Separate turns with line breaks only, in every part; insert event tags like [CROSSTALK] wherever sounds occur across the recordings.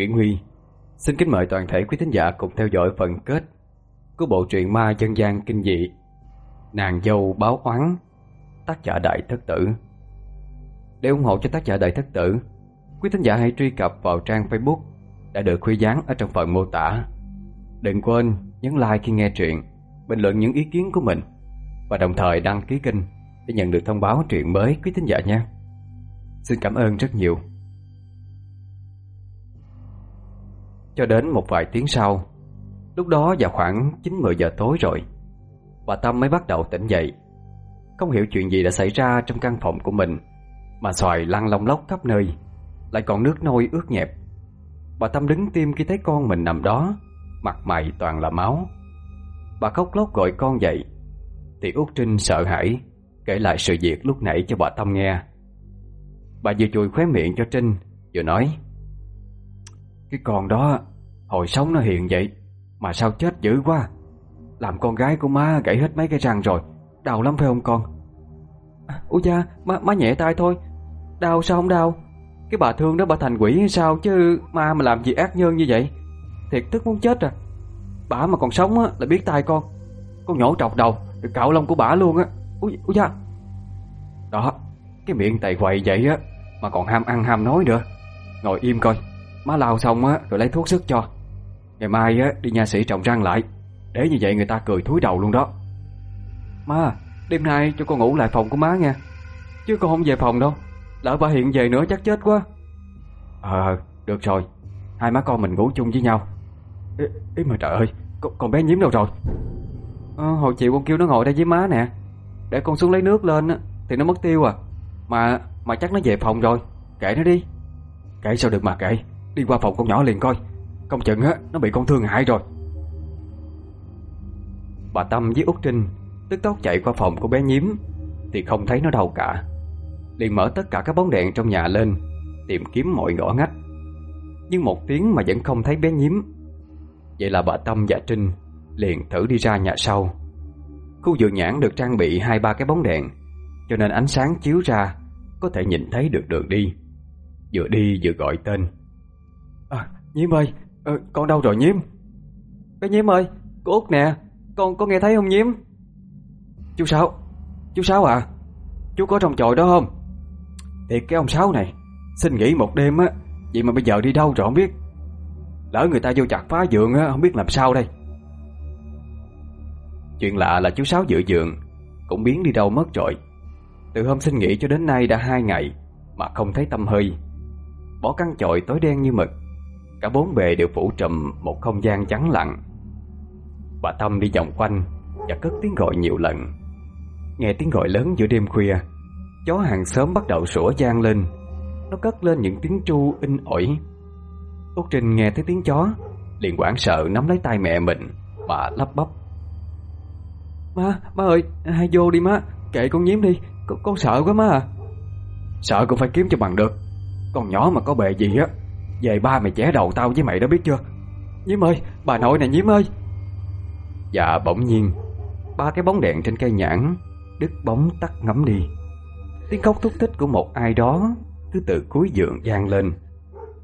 Nguyễn Huy. Xin kính mời toàn thể quý thính giả cùng theo dõi phần kết Của bộ truyện ma dân gian kinh dị, Nàng dâu báo oán, Tác giả Đại Thất Tử. Để ủng hộ cho tác giả Đại Thất Tử, Quý thính giả hãy truy cập vào trang Facebook Đã được khuy dán ở trong phần mô tả. Đừng quên nhấn like khi nghe truyện, Bình luận những ý kiến của mình Và đồng thời đăng ký kênh Để nhận được thông báo truyện mới quý thính giả nha Xin cảm ơn rất nhiều. Cho đến một vài tiếng sau. Lúc đó vào khoảng 9-10 giờ tối rồi, Bà Tâm mới bắt đầu tỉnh dậy. Không hiểu chuyện gì đã xảy ra trong căn phòng của mình, Mà xoài lăn lông lóc khắp nơi, Lại còn nước nôi ướt nhẹp. Bà Tâm đứng tim khi thấy con mình nằm đó, Mặt mày toàn là máu. Bà khóc lóc gọi con dậy. Thì Út Trinh sợ hãi, Kể lại sự việc lúc nãy cho bà Tâm nghe. Bà vừa chùi khóe miệng cho Trinh, Vừa nói, Cái con đó Hồi sống nó hiền vậy Mà sao chết dữ quá. Làm con gái của má gãy hết mấy cái răng rồi Đau lắm phải không con? À, da cha má, má nhẹ tay thôi. Đau sao không đau? Cái bà thương đó bà thành quỷ hay sao Chứ ma mà làm gì ác nhân như vậy? Thiệt tức muốn chết à. Bà mà còn sống á là biết tay con. Con nhổ trọc đầu Được cạo lông của bà luôn á. Úi, úi da Đó Cái miệng tày quậy vậy á Mà còn ham ăn ham nói nữa. Ngồi im coi. Má lao xong á rồi lấy thuốc sức cho. Ngày mai á đi nha sĩ trồng răng lại. Để như vậy người ta cười thúi đầu luôn đó. Má Đêm nay cho con ngủ lại phòng của má nha Chứ con không về phòng đâu. Lỡ bà hiện về nữa chắc chết quá. Ờ được rồi. Hai má con mình ngủ chung với nhau. Ý, ý mà trời ơi con, con bé nhím đâu rồi? À, Hồi chiều con kêu nó ngồi đây với má nè. Để con xuống lấy nước lên Thì nó mất tiêu à. Mà mà chắc nó về phòng rồi. Kệ nó đi. Kệ sao được mà kệ. Đi qua phòng con nhỏ liền coi. Công chừng á, nó bị con thương hại rồi. Bà Tâm với Út Trinh Tức tốc chạy qua phòng của bé Nhiếm Thì không thấy nó đâu cả. Liền mở tất cả các bóng đèn trong nhà lên, Tìm kiếm mọi ngõ ngách. Nhưng một tiếng mà vẫn không thấy bé Nhiếm Vậy là bà Tâm và Trinh liền thử đi ra nhà sau. Khu vườn nhãn được trang bị hai ba cái bóng đèn, Cho nên ánh sáng chiếu ra Có thể nhìn thấy được đường đi. Vừa đi vừa gọi tên. À Nhiếm ơi ờ, Con đâu rồi nhiếm, Bé nhiếm ơi Cô Út nè. Con có nghe thấy không nhiếm? Chú Sáu Chú Sáu à Chú có trong chòi đó không? Thiệt cái ông Sáu này Xin nghỉ một đêm á Vậy mà bây giờ đi đâu rồi không biết? Lỡ người ta vô chặt phá giường á Không biết làm sao đây. Chuyện lạ là chú Sáu dự giường Cũng biến đi đâu mất rồi. Từ hôm xin nghỉ cho đến nay đã hai ngày Mà không thấy tâm hơi. Bỏ căn chòi tối đen như mực Cả bốn bề đều phủ trùm Một không gian trắng lặng. Bà Tâm đi vòng quanh Và cất tiếng gọi nhiều lần. Nghe tiếng gọi lớn giữa đêm khuya Chó hàng xóm bắt đầu sủa gian lên. Nó cất lên những tiếng tru in ỏi. Út Trinh nghe thấy tiếng chó Liền hoảng sợ nắm lấy tay mẹ mình Bà lắp bắp. Má, má ơi, hai vô đi má Kệ con nhiễm đi, con, con sợ quá má à. Sợ cũng phải kiếm cho bằng được Con nhỏ mà có bề gì á Về ba mày chẻ đầu tao với mày đó biết chưa? Nhiễm ơi, bà nội này nhiễm ơi. Dạ bỗng nhiên. Ba cái bóng đèn trên cây nhãn Đứt bóng tắt ngắm đi. Tiếng khóc thúc thích của một ai đó Cứ từ cuối giường vang lên.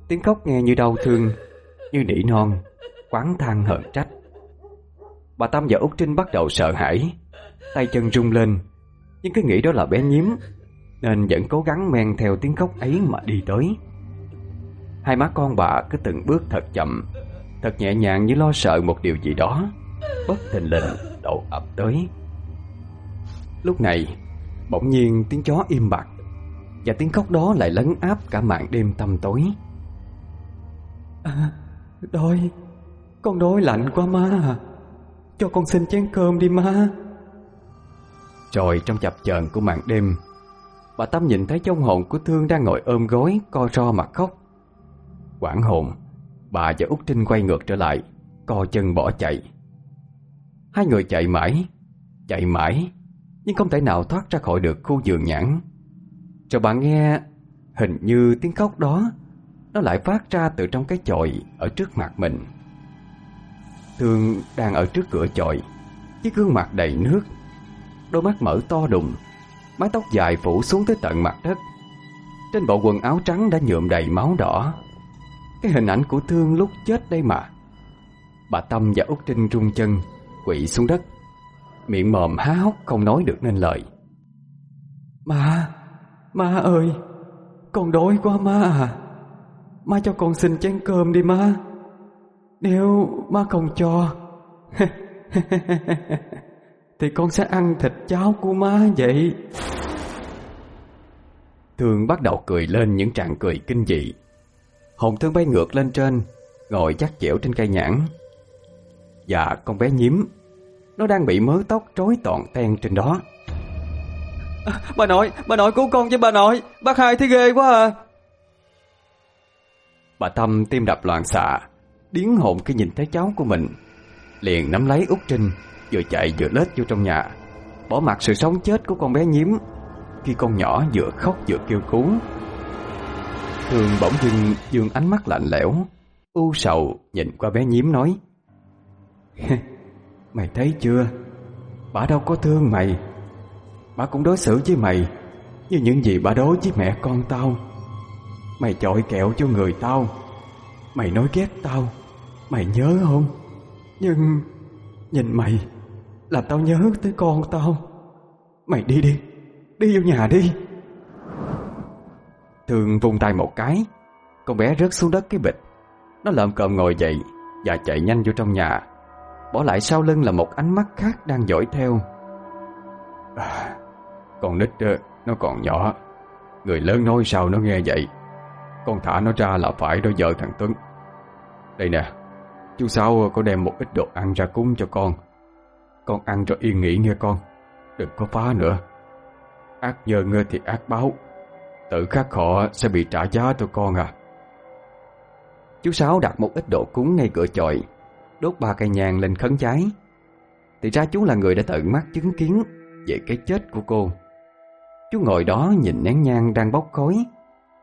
Tiếng khóc nghe như đau thương Như nỉ non Quán than hờn trách. Bà Tâm và Út Trinh bắt đầu sợ hãi. Tay chân rung lên Nhưng cứ nghĩ đó là bé nhiễm Nên vẫn cố gắng men theo tiếng khóc ấy mà đi tới Hai má con bà cứ từng bước thật chậm Thật nhẹ nhàng như lo sợ một điều gì đó Bất thình lình đổ ập tới. Lúc này Bỗng nhiên tiếng chó im bặt Và tiếng khóc đó lại lấn áp cả màn đêm tăm tối. À, Đói Con đói lạnh quá má à. Cho con xin chén cơm đi má. Rồi trong chập chờn của màn đêm Bà Tâm nhìn thấy trong hồn của Thương đang ngồi ôm gối Co ro mặt khóc Quảng hồn, Bà và Út Trinh quay ngược trở lại, Co chân bỏ chạy. Hai người chạy mãi Chạy mãi, Nhưng không thể nào thoát ra khỏi được khu giường nhãn. Rồi bà nghe, Hình như tiếng khóc đó, Nó lại phát ra từ trong cái chòi Ở trước mặt mình. Thương đang ở trước cửa chòi, chiếc gương mặt đầy nước, Đôi mắt mở to đùng, Mái tóc dài phủ xuống tới tận mặt đất. Trên bộ quần áo trắng đã nhuộm đầy máu đỏ. Cái hình ảnh của Thương lúc chết đây mà. Bà Tâm và Út Trinh rung chân Quỵ xuống đất. Miệng mồm há hốc không nói được nên lời. Ma Ma ơi Con đói quá ma à. Ma cho con xin chén cơm đi ma. Nếu ma không cho [LAUGHS] Thì con sẽ ăn thịt cháo của má vậy. Thương bắt đầu cười lên những trạng cười kinh dị Hồn thương bay ngược lên trên Ngồi chắc chẻo trên cây nhãn. Và con bé nhím Nó đang bị mớ tóc rối toàn ten trên đó. À, Bà nội, bà nội cứu con với bà nội Bác hai thấy ghê quá à. Bà Tâm tim đập loạn xạ Điến hồn khi nhìn thấy cháu của mình. Liền nắm lấy Út Trinh Vừa chạy vừa lết vô trong nhà. Bỏ mặt sự sống chết của con bé nhím Khi con nhỏ vừa khóc vừa kêu cứu Thường bỗng dưng dương ánh mắt lạnh lẽo. U sầu, nhìn qua bé nhiếm nói. [LAUGHS] Mày thấy chưa? Bà đâu có thương mày. Bà cũng đối xử với mày Như những gì bà đối với mẹ con tao. Mày chọi kẹo cho người tao. Mày nói ghét tao. Mày nhớ không? Nhưng Nhìn mày Làm tao nhớ tới con tao. Mày đi đi Đi vô nhà đi. Thường vung tay một cái. Con bé rớt xuống đất cái bịch. Nó lợm cợm ngồi dậy Và chạy nhanh vô trong nhà. Bỏ lại sau lưng là một ánh mắt khác đang dõi theo. À, Con nít ờ, nó còn nhỏ. Người lớn nói sao nó nghe vậy? Con thả nó ra là phải đôi vợ thằng Tuấn. Đây nè Chú Sáu có đem một ít đồ ăn ra cúng cho con. Con ăn cho yên nghỉ nghe con. Đừng có phá nữa. Ác nhờ nhân thì ác báo. Tự khắc họ sẽ bị trả giá cho con à. Chú Sáu đặt một ít đồ cúng ngay cửa chòi, Đốt ba cây nhang lên khấn cháy. Thì ra chú là người đã tận mắt chứng kiến Về cái chết của cô. Chú ngồi đó nhìn nén nhang đang bốc khói,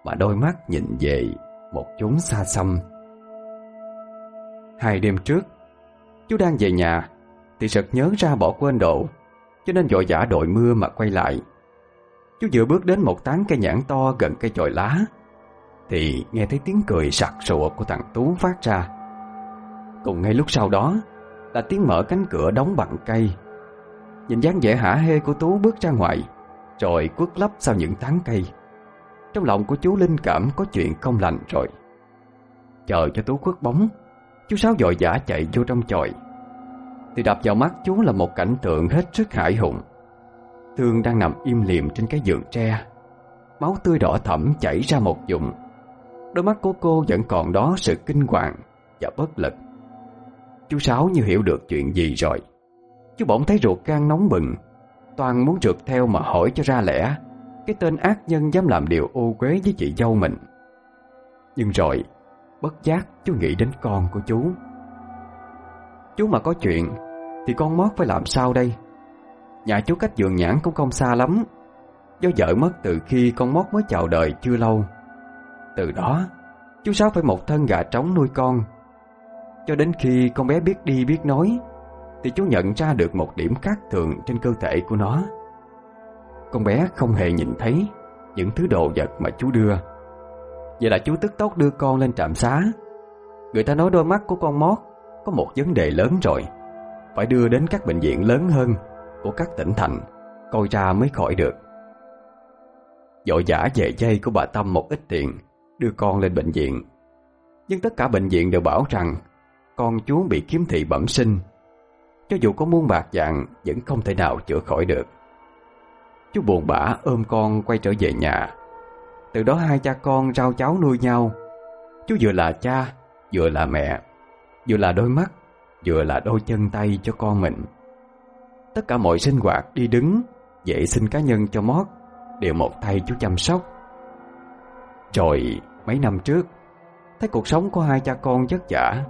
Mà đôi mắt nhìn về Một chốn xa xăm. Hai đêm trước, Chú đang về nhà Thì sực nhớ ra bỏ quên đồ, Cho nên vội vã đội mưa mà quay lại. Chú vừa bước đến một tán cây nhãn to gần cây chồi lá, Thì nghe thấy tiếng cười sặc sụa của thằng Tú phát ra. Cùng ngay lúc sau đó, Là tiếng mở cánh cửa đóng bằng cây. Nhìn dáng vẻ hả hê của Tú bước ra ngoài, Rồi quất lấp sau những tán cây. Trong lòng của chú linh cảm có chuyện không lành rồi. Chờ cho Tú khuất bóng, Chú Sáu dội dã chạy vô trong chòi. Thì đập vào mắt chú là một cảnh tượng hết sức hải hùng. Thương đang nằm im liềm trên cái giường tre. Máu tươi đỏ thẫm chảy ra một dụng Đôi mắt của cô vẫn còn đó sự kinh hoàng và bất lực. Chú Sáu như hiểu được chuyện gì rồi. Chú bỗng thấy ruột gan nóng bừng. Toàn muốn trượt theo mà hỏi cho ra lẽ. Cái tên ác nhân dám làm điều ô quế với chị dâu mình. Nhưng rồi, Bất giác chú nghĩ đến con của chú. Chú mà có chuyện, Thì con mót phải làm sao đây? Nhà chú cách giường nhãn cũng không xa lắm. Do vợ mất từ khi con mót mới chào đời chưa lâu. Từ đó, Chú Sáu phải một thân gà trống nuôi con. Cho đến khi con bé biết đi biết nói, Thì chú nhận ra được một điểm khác thường trên cơ thể của nó. Con bé không hề nhìn thấy Những thứ đồ vật mà chú đưa. Vậy là chú tức tốc đưa con lên trạm xá. Người ta nói đôi mắt của con mót Có một vấn đề lớn rồi, Phải đưa đến các bệnh viện lớn hơn. Của các tỉnh thành, Coi ra mới khỏi được. Dội giả về dây của bà Tâm một ít tiền, Đưa con lên bệnh viện. Nhưng tất cả bệnh viện đều bảo rằng, Con chú bị kiếm thị bẩm sinh, Cho dù có muôn bạc dạng Vẫn không thể nào chữa khỏi được. Chú buồn bã ôm con quay trở về nhà. Từ đó hai cha con rau cháu nuôi nhau. Chú vừa là cha, Vừa là mẹ, Vừa là đôi mắt, Vừa là đôi chân tay cho con mình. Tất cả mọi sinh hoạt đi đứng, Vệ sinh cá nhân cho Mót, Đều một tay chú chăm sóc. Rồi, mấy năm trước, Thấy cuộc sống của hai cha con chất giả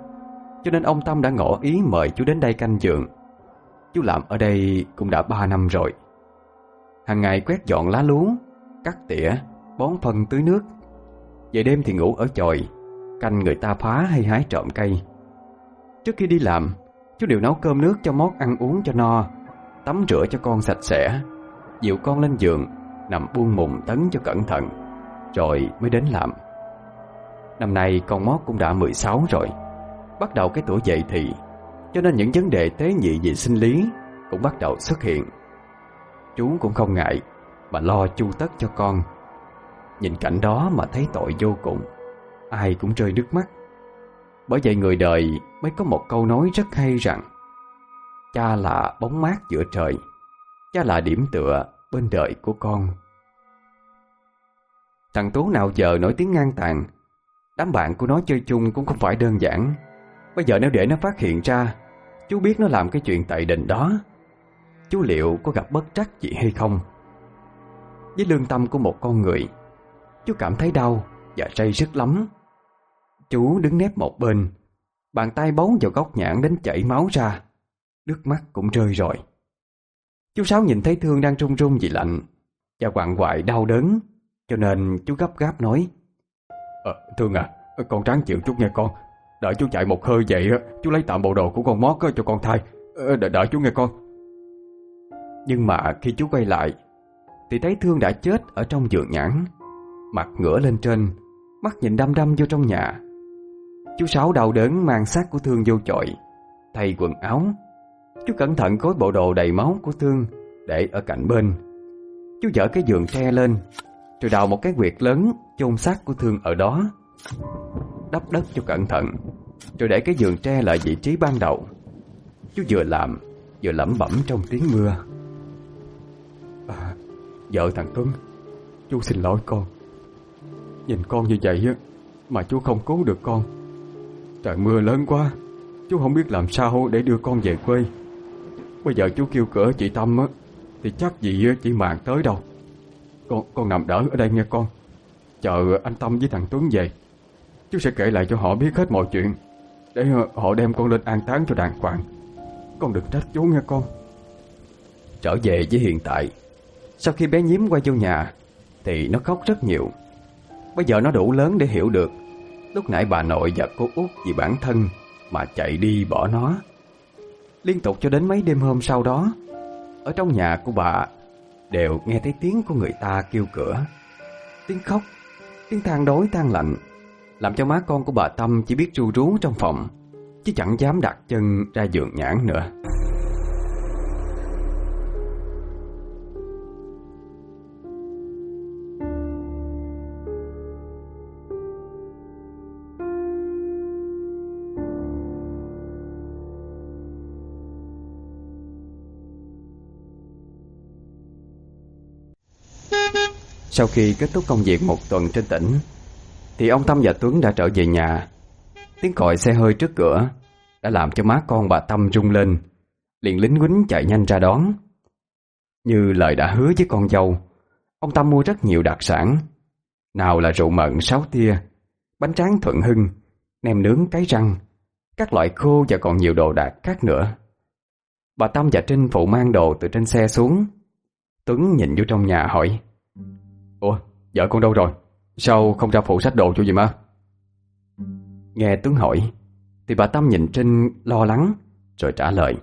Cho nên ông Tâm đã ngỏ ý mời chú đến đây canh giường Chú làm ở đây cũng đã ba năm rồi. Hàng ngày quét dọn lá lúa Cắt tỉa, bón phân tưới nước. Về đêm thì ngủ ở chòi, Canh người ta phá hay hái trộm cây. Trước khi đi làm Chú đều nấu cơm nước cho mót ăn uống cho no. Tắm rửa cho con sạch sẽ Dịu con lên giường, Nằm buông mùng tấn cho cẩn thận, Rồi mới đến làm. Năm nay con mót cũng đã 16 rồi, Bắt đầu cái tuổi dậy thì, Cho nên những vấn đề tế nhị về sinh lý Cũng bắt đầu xuất hiện. Chú cũng không ngại Mà lo chu tất cho con. Nhìn cảnh đó mà thấy tội vô cùng, Ai cũng rơi nước mắt. Bởi vậy người đời mới có một câu nói rất hay rằng Cha là bóng mát giữa trời. Cha là điểm tựa bên đời của con. Thằng Tú nào giờ nổi tiếng ngang tàn. Đám bạn của nó chơi chung cũng không phải đơn giản. Bây giờ nếu để nó phát hiện ra, Chú biết nó làm cái chuyện tệ đình đó. Chú liệu có gặp bất trắc gì hay không? Với lương tâm của một con người, Chú cảm thấy đau Và say rất lắm. Chú đứng nép một bên, Bàn tay bấu vào góc nhãn đến chảy máu ra. Nước mắt cũng rơi rồi Chú Sáu nhìn thấy Thương đang run run vì lạnh Và quặn quại đau đớn Cho nên chú gấp gáp nói à, Thương à Con ráng chịu chút nghe con. Đợi chú chạy một hơi vậy Chú lấy tạm bộ đồ của con mót cho con thay. Ờ, đợi, đợi chú nghe con. Nhưng mà khi chú quay lại Thì thấy Thương đã chết ở trong giường nhãn Mặt ngửa lên trên Mắt nhìn đăm đăm vô trong nhà. Chú Sáu đau đớn mang xác của Thương vô chọi Thay quần áo Chú cẩn thận cối bộ đồ đầy máu của Thương Để ở cạnh bên. Chú dở cái giường tre lên Rồi đào một cái quyệt lớn chôn xác của Thương ở đó. Đắp đất cho cẩn thận Rồi để cái giường tre lại vị trí ban đầu. Chú vừa làm Vừa lẩm bẩm trong tiếng mưa. À, Vợ thằng Tuấn Chú xin lỗi con. Nhìn con như vậy á Mà chú không cứu được con. Trời mưa lớn quá Chú không biết làm sao để đưa con về quê. Bây giờ chú kêu cửa chị Tâm á, Thì chắc gì chị màng tới đâu? Con con nằm đỡ ở đây nghe con. Chờ anh Tâm với thằng Tuấn về. Chú sẽ kể lại cho họ biết hết mọi chuyện, Để họ đem con lên an táng cho đàng hoàng. Con đừng trách chú nghe con. Trở về với hiện tại. Sau khi bé nhím quay vô nhà, Thì nó khóc rất nhiều. Bây giờ nó đủ lớn để hiểu được, Lúc nãy bà nội và cô út vì bản thân Mà chạy đi bỏ nó. Liên tục cho đến mấy đêm hôm sau đó, Ở trong nhà của bà Đều nghe thấy tiếng của người ta kêu cửa. Tiếng khóc, Tiếng than đối than lạnh, Làm cho má con của bà Tâm chỉ biết ru rú trong phòng, Chứ chẳng dám đặt chân ra giường nhãn nữa. Sau khi kết thúc công việc một tuần trên tỉnh, Thì ông Tâm và Tuấn đã trở về nhà. Tiếng còi xe hơi trước cửa Đã làm cho má con bà Tâm rung lên, Liền lính quýnh chạy nhanh ra đón. Như lời đã hứa với con dâu, Ông Tâm mua rất nhiều đặc sản, Nào là rượu mận sáu tia, Bánh tráng thuận hưng, Nem nướng, cái răng, Các loại khô và còn nhiều đồ đạc khác nữa. Bà Tâm và Trinh phụ mang đồ từ trên xe xuống. Tuấn nhìn vô trong nhà hỏi Ủa, vợ con đâu rồi? Sao không ra phụ sách đồ cho gì mà? Nghe Tuấn hỏi Thì bà Tâm nhìn Trinh lo lắng Rồi trả lời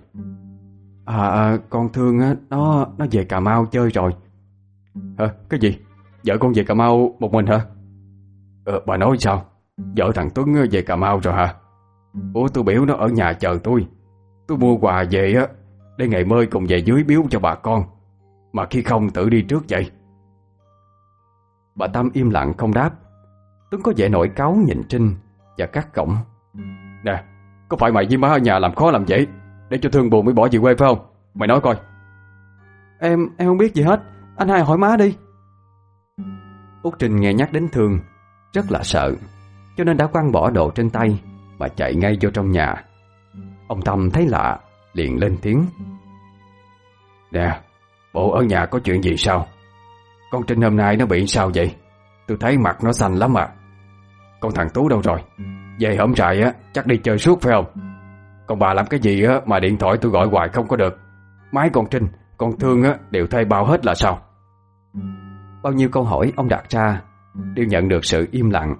À, à con thương á, nó nó về Cà Mau chơi rồi Hả, cái gì? Vợ con về Cà Mau một mình hả? Ờ, bà nói sao? Vợ thằng Tuấn về Cà Mau rồi hả? Ủa tôi biểu nó ở nhà chờ tôi Tôi mua quà về á Để ngày mới cùng về dưới biếu cho bà con Mà khi không tự đi trước vậy Bà Tâm im lặng không đáp. Tuấn có vẻ nổi cáu nhìn Trinh Và cắt cổng. Nè Có phải mày với má ở nhà làm khó làm dễ Để cho thương buồn mới bỏ về quê phải không? Mày nói coi. Em em không biết gì hết. Anh hai hỏi má đi. Út Trinh nghe nhắc đến thương Rất là sợ Cho nên đã quăng bỏ đồ trên tay Và chạy ngay vô trong nhà. Ông Tâm thấy lạ Liền lên tiếng. Nè Bộ ở nhà có chuyện gì sao con Trinh hôm nay nó bị sao vậy? Tôi thấy mặt nó xanh lắm à. Con thằng Tú đâu rồi? Về hôm trại á chắc đi chơi suốt phải không? Còn bà làm cái gì á Mà điện thoại tôi gọi hoài không có được. Máy con Trinh Con Thương á đều thay bao hết là sao? Bao nhiêu câu hỏi ông đặt ra Đều nhận được sự im lặng.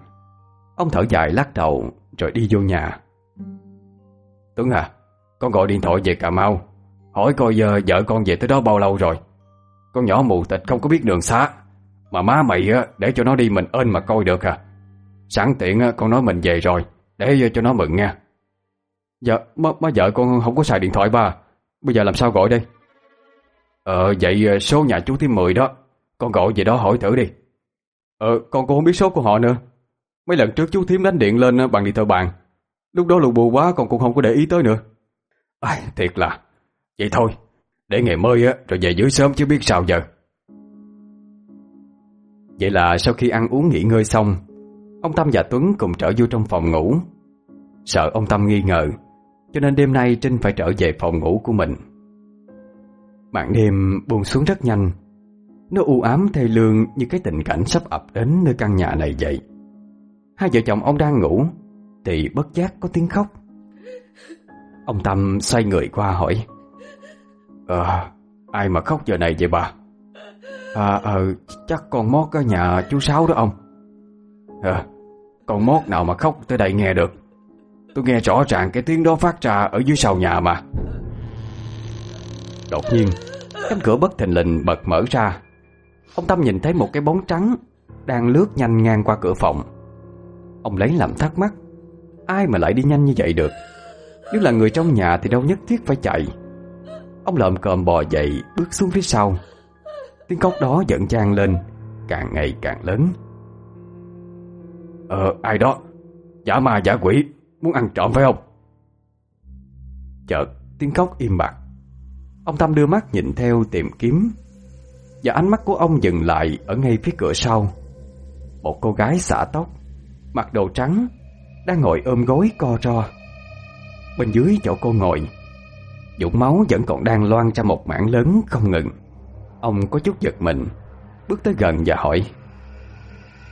Ông thở dài lắc đầu Rồi đi vô nhà. Tuấn à Con gọi điện thoại về Cà Mau. Hỏi coi giờ vợ con về tới đó bao lâu rồi con nhỏ mù tịch không có biết đường xa Mà má mày á để cho nó đi mình ơn mà coi được à.
Sẵn tiện con nói mình về rồi Để ờ, cho nó mừng nha.
Dạ má, má vợ con không có xài điện thoại ba. Bây giờ làm sao gọi đây?
Ờ vậy ờ, số nhà chú Tím 10 đó. Con gọi về đó hỏi thử đi.
Ờ con cũng không biết số của họ nữa. Mấy lần trước chú Thím đánh điện lên ờ, bằng điện thoại bàn. Lúc đó lù bù quá con cũng không có để ý tới nữa.
Ai, Thiệt là. Vậy thôi để ngày mới á, rồi về dưới sớm chứ biết sao giờ.
Vậy là sau khi ăn uống nghỉ ngơi xong, Ông Tâm và Tuấn cùng trở vô trong phòng ngủ. Sợ ông Tâm nghi ngờ, Cho nên đêm nay Trinh phải trở về phòng ngủ của mình. Màn đêm buông xuống rất nhanh. Nó u ám thê lương như cái tình cảnh sắp ập đến nơi căn nhà này vậy. Hai vợ chồng ông đang ngủ, Thì bất giác có tiếng khóc. Ông Tâm xoay người qua hỏi
Ờ, ai mà khóc giờ này vậy bà?
À, ờ, chắc con mót ở nhà chú Sáu đó ông.
Ờ, con mót nào mà khóc tới đây nghe được. Tôi nghe rõ ràng cái tiếng đó phát ra ở dưới sau nhà mà.
Đột nhiên Cánh cửa bất thình lình bật mở ra. Ông Tâm nhìn thấy một cái bóng trắng Đang lướt nhanh ngang qua cửa phòng. Ông lấy làm thắc mắc Ai mà lại đi nhanh như vậy được? Nếu là người trong nhà thì đâu nhất thiết phải chạy. Ông lợm cơm bò dậy Bước xuống phía sau. Tiếng cốc đó giận trang lên Càng ngày càng lớn.
Ờ ai đó? Giả ma giả quỷ Muốn ăn trộm phải không?
Chợt tiếng cốc im bặt. Ông Tâm đưa mắt nhìn theo tìm kiếm Và ánh mắt của ông dừng lại Ở ngay phía cửa sau. Một cô gái xả tóc Mặc đồ trắng Đang ngồi ôm gối co ro. Bên dưới chỗ cô ngồi Dũng máu vẫn còn đang loan ra một mảng lớn không ngừng. Ông có chút giật mình Bước tới gần và hỏi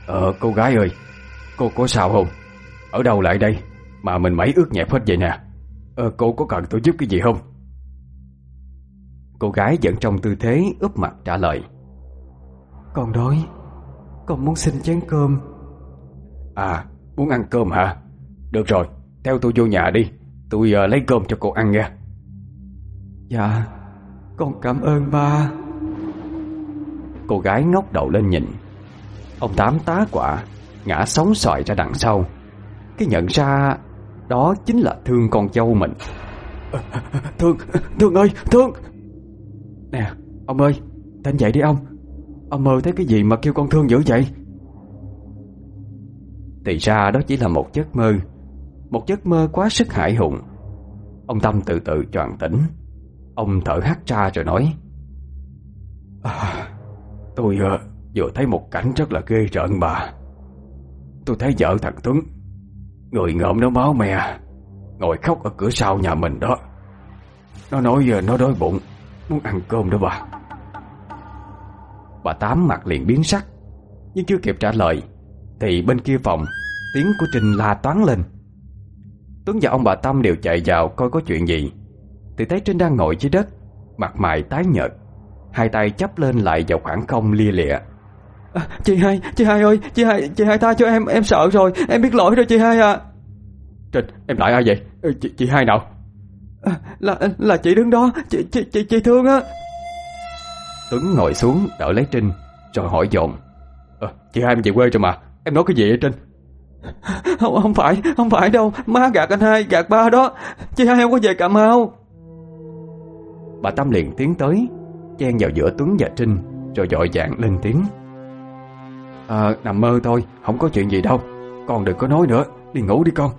Ờ cô gái ơi Cô có sao không? Ở đâu lại đây? Mà mình mấy ướt nhẹp hết vậy nè. Ờ cô có cần tôi giúp cái gì không?
Cô gái vẫn trong tư thế úp mặt trả lời Con đói Con muốn xin chén cơm.
À muốn ăn cơm hả? Được rồi Theo tôi vô nhà đi. Tôi uh, lấy cơm cho cô ăn nha.
Dạ Con cảm ơn ba. Cô gái ngóc đầu lên nhìn. Ông Tám tá quả Ngã sóng xoài ra đằng sau. Cái nhận ra Đó chính là Thương con dâu mình. [LAUGHS]
Thương, Thương ơi, Thương.
Nè, ông ơi Tên dậy đi ông. Ông mơ thấy cái gì mà kêu con Thương dữ vậy? Thì ra đó chỉ là một giấc mơ. Một giấc mơ quá sức hãi hùng. Ông Tâm từ từ choàng tỉnh Ông thở hắt ra rồi nói.
À, Tôi uh, vừa thấy một cảnh rất là ghê rợn bà. Tôi thấy vợ thằng Tuấn Người ngợm nó máu mè Ngồi khóc ở cửa sau nhà mình đó. Nó nói giờ nó đói bụng Muốn ăn cơm đó bà.
Bà Tám mặt liền biến sắc Nhưng chưa kịp trả lời Thì bên kia phòng Tiếng của Trinh la toán lên. Tuấn và ông bà Tâm đều chạy vào coi có chuyện gì. Thì thấy Trinh đang ngồi dưới đất Mặt mày tái nhợt Hai tay chấp lên lại vào khoảng không lia lịa.
À, Chị hai, chị hai ơi Chị hai, chị hai tha cho em, em sợ rồi Em biết lỗi rồi chị hai à
Trinh, em lại ai vậy? Ừ, chị, chị hai nào?
À, là là chị đứng đó Chị, chị, chị, chị Thương á.
Tuấn ngồi xuống đỡ lấy Trinh Rồi hỏi dồn. À, Chị hai em về quê rồi mà Em nói cái gì vậy Trinh?
Không, không phải Không phải đâu Má gạt anh hai Gạt ba đó. Chị hai em có về Cà Mau
Bà Tâm liền tiến tới Chen vào giữa Tuấn và Trinh Rồi dội vàng lên tiếng. À nằm mơ thôi Không có chuyện gì đâu Con đừng có nói nữa Đi ngủ đi con.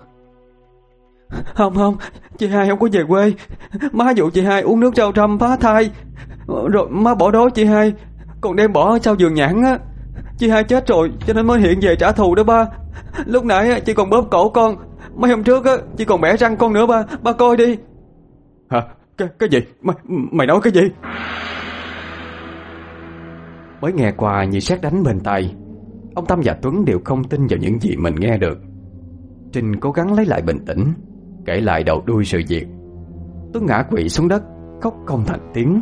Không không Chị hai không có về quê. Má dụ chị hai uống nước rau trăm phá thai. Rồi má bỏ đói chị hai Còn đem bỏ sau giường nhãn á. Chị hai chết rồi cho nên mới hiện về trả thù đó ba. Lúc nãy chị còn bóp cổ con. Mấy hôm trước á chị còn bẻ răng con nữa ba. Ba coi đi.
Hả cái, cái gì? Mày, mày nói cái gì? Mới nghe qua như xét đánh bên tay Ông Tâm và Tuấn đều không tin vào những gì mình nghe được. Trinh cố gắng lấy lại bình tĩnh Kể lại đầu đuôi sự việc. Tuấn ngã quỵ xuống đất Khóc không thành tiếng.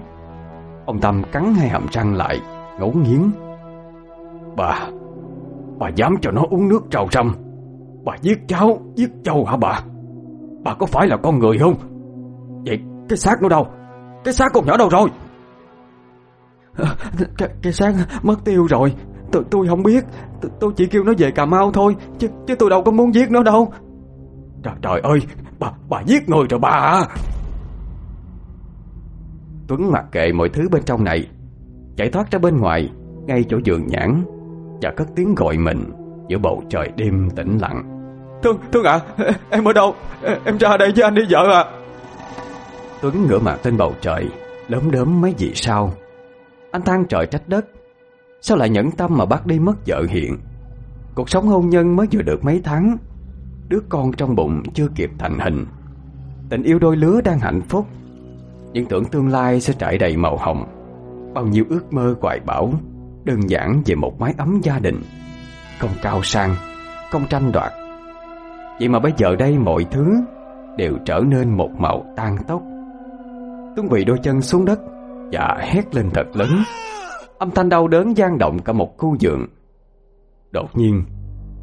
Ông Tâm cắn hai hàm răng lại Ngấu nghiến.
Bà Bà dám cho nó uống nước trào răm. Bà giết cháu, giết châu hả bà? Bà có phải là con người không? Cái xác nó đâu? Cái xác con nhỏ đâu rồi?
Cái, cái xác mất tiêu rồi. Tôi, tôi không biết. Tôi, tôi chỉ kêu nó về Cà Mau thôi. Chứ chứ tôi đâu có muốn giết nó đâu.
Trời, trời ơi! Bà bà giết người rồi bà!
Tuấn mặc kệ mọi thứ bên trong này. Chạy thoát ra bên ngoài Ngay chỗ giường nhãn Và cất tiếng gọi mình Giữa bầu trời đêm tĩnh lặng.
Thương, Thương ạ Em ở đâu? Em ra đây với anh đi vợ à
Tuấn ngửa mặt lên bầu trời, đớm đớm mấy vị sao? Anh than trời trách đất, Sao lại nhẫn tâm mà bắt đi mất vợ hiện Cuộc sống hôn nhân mới vừa được mấy tháng, Đứa con trong bụng chưa kịp thành hình. Tình yêu đôi lứa đang hạnh phúc Những tưởng tương lai sẽ trải đầy màu hồng. Bao nhiêu ước mơ hoài bão, Đơn giản về một mái ấm gia đình. Không cao sang, Không tranh đoạt. Vậy mà bây giờ đây mọi thứ Đều trở nên một màu tan tóc. Tuấn quỳ đôi chân xuống đất Và hét lên thật lớn. Âm thanh đau đớn gian động cả một khu vườn. Đột nhiên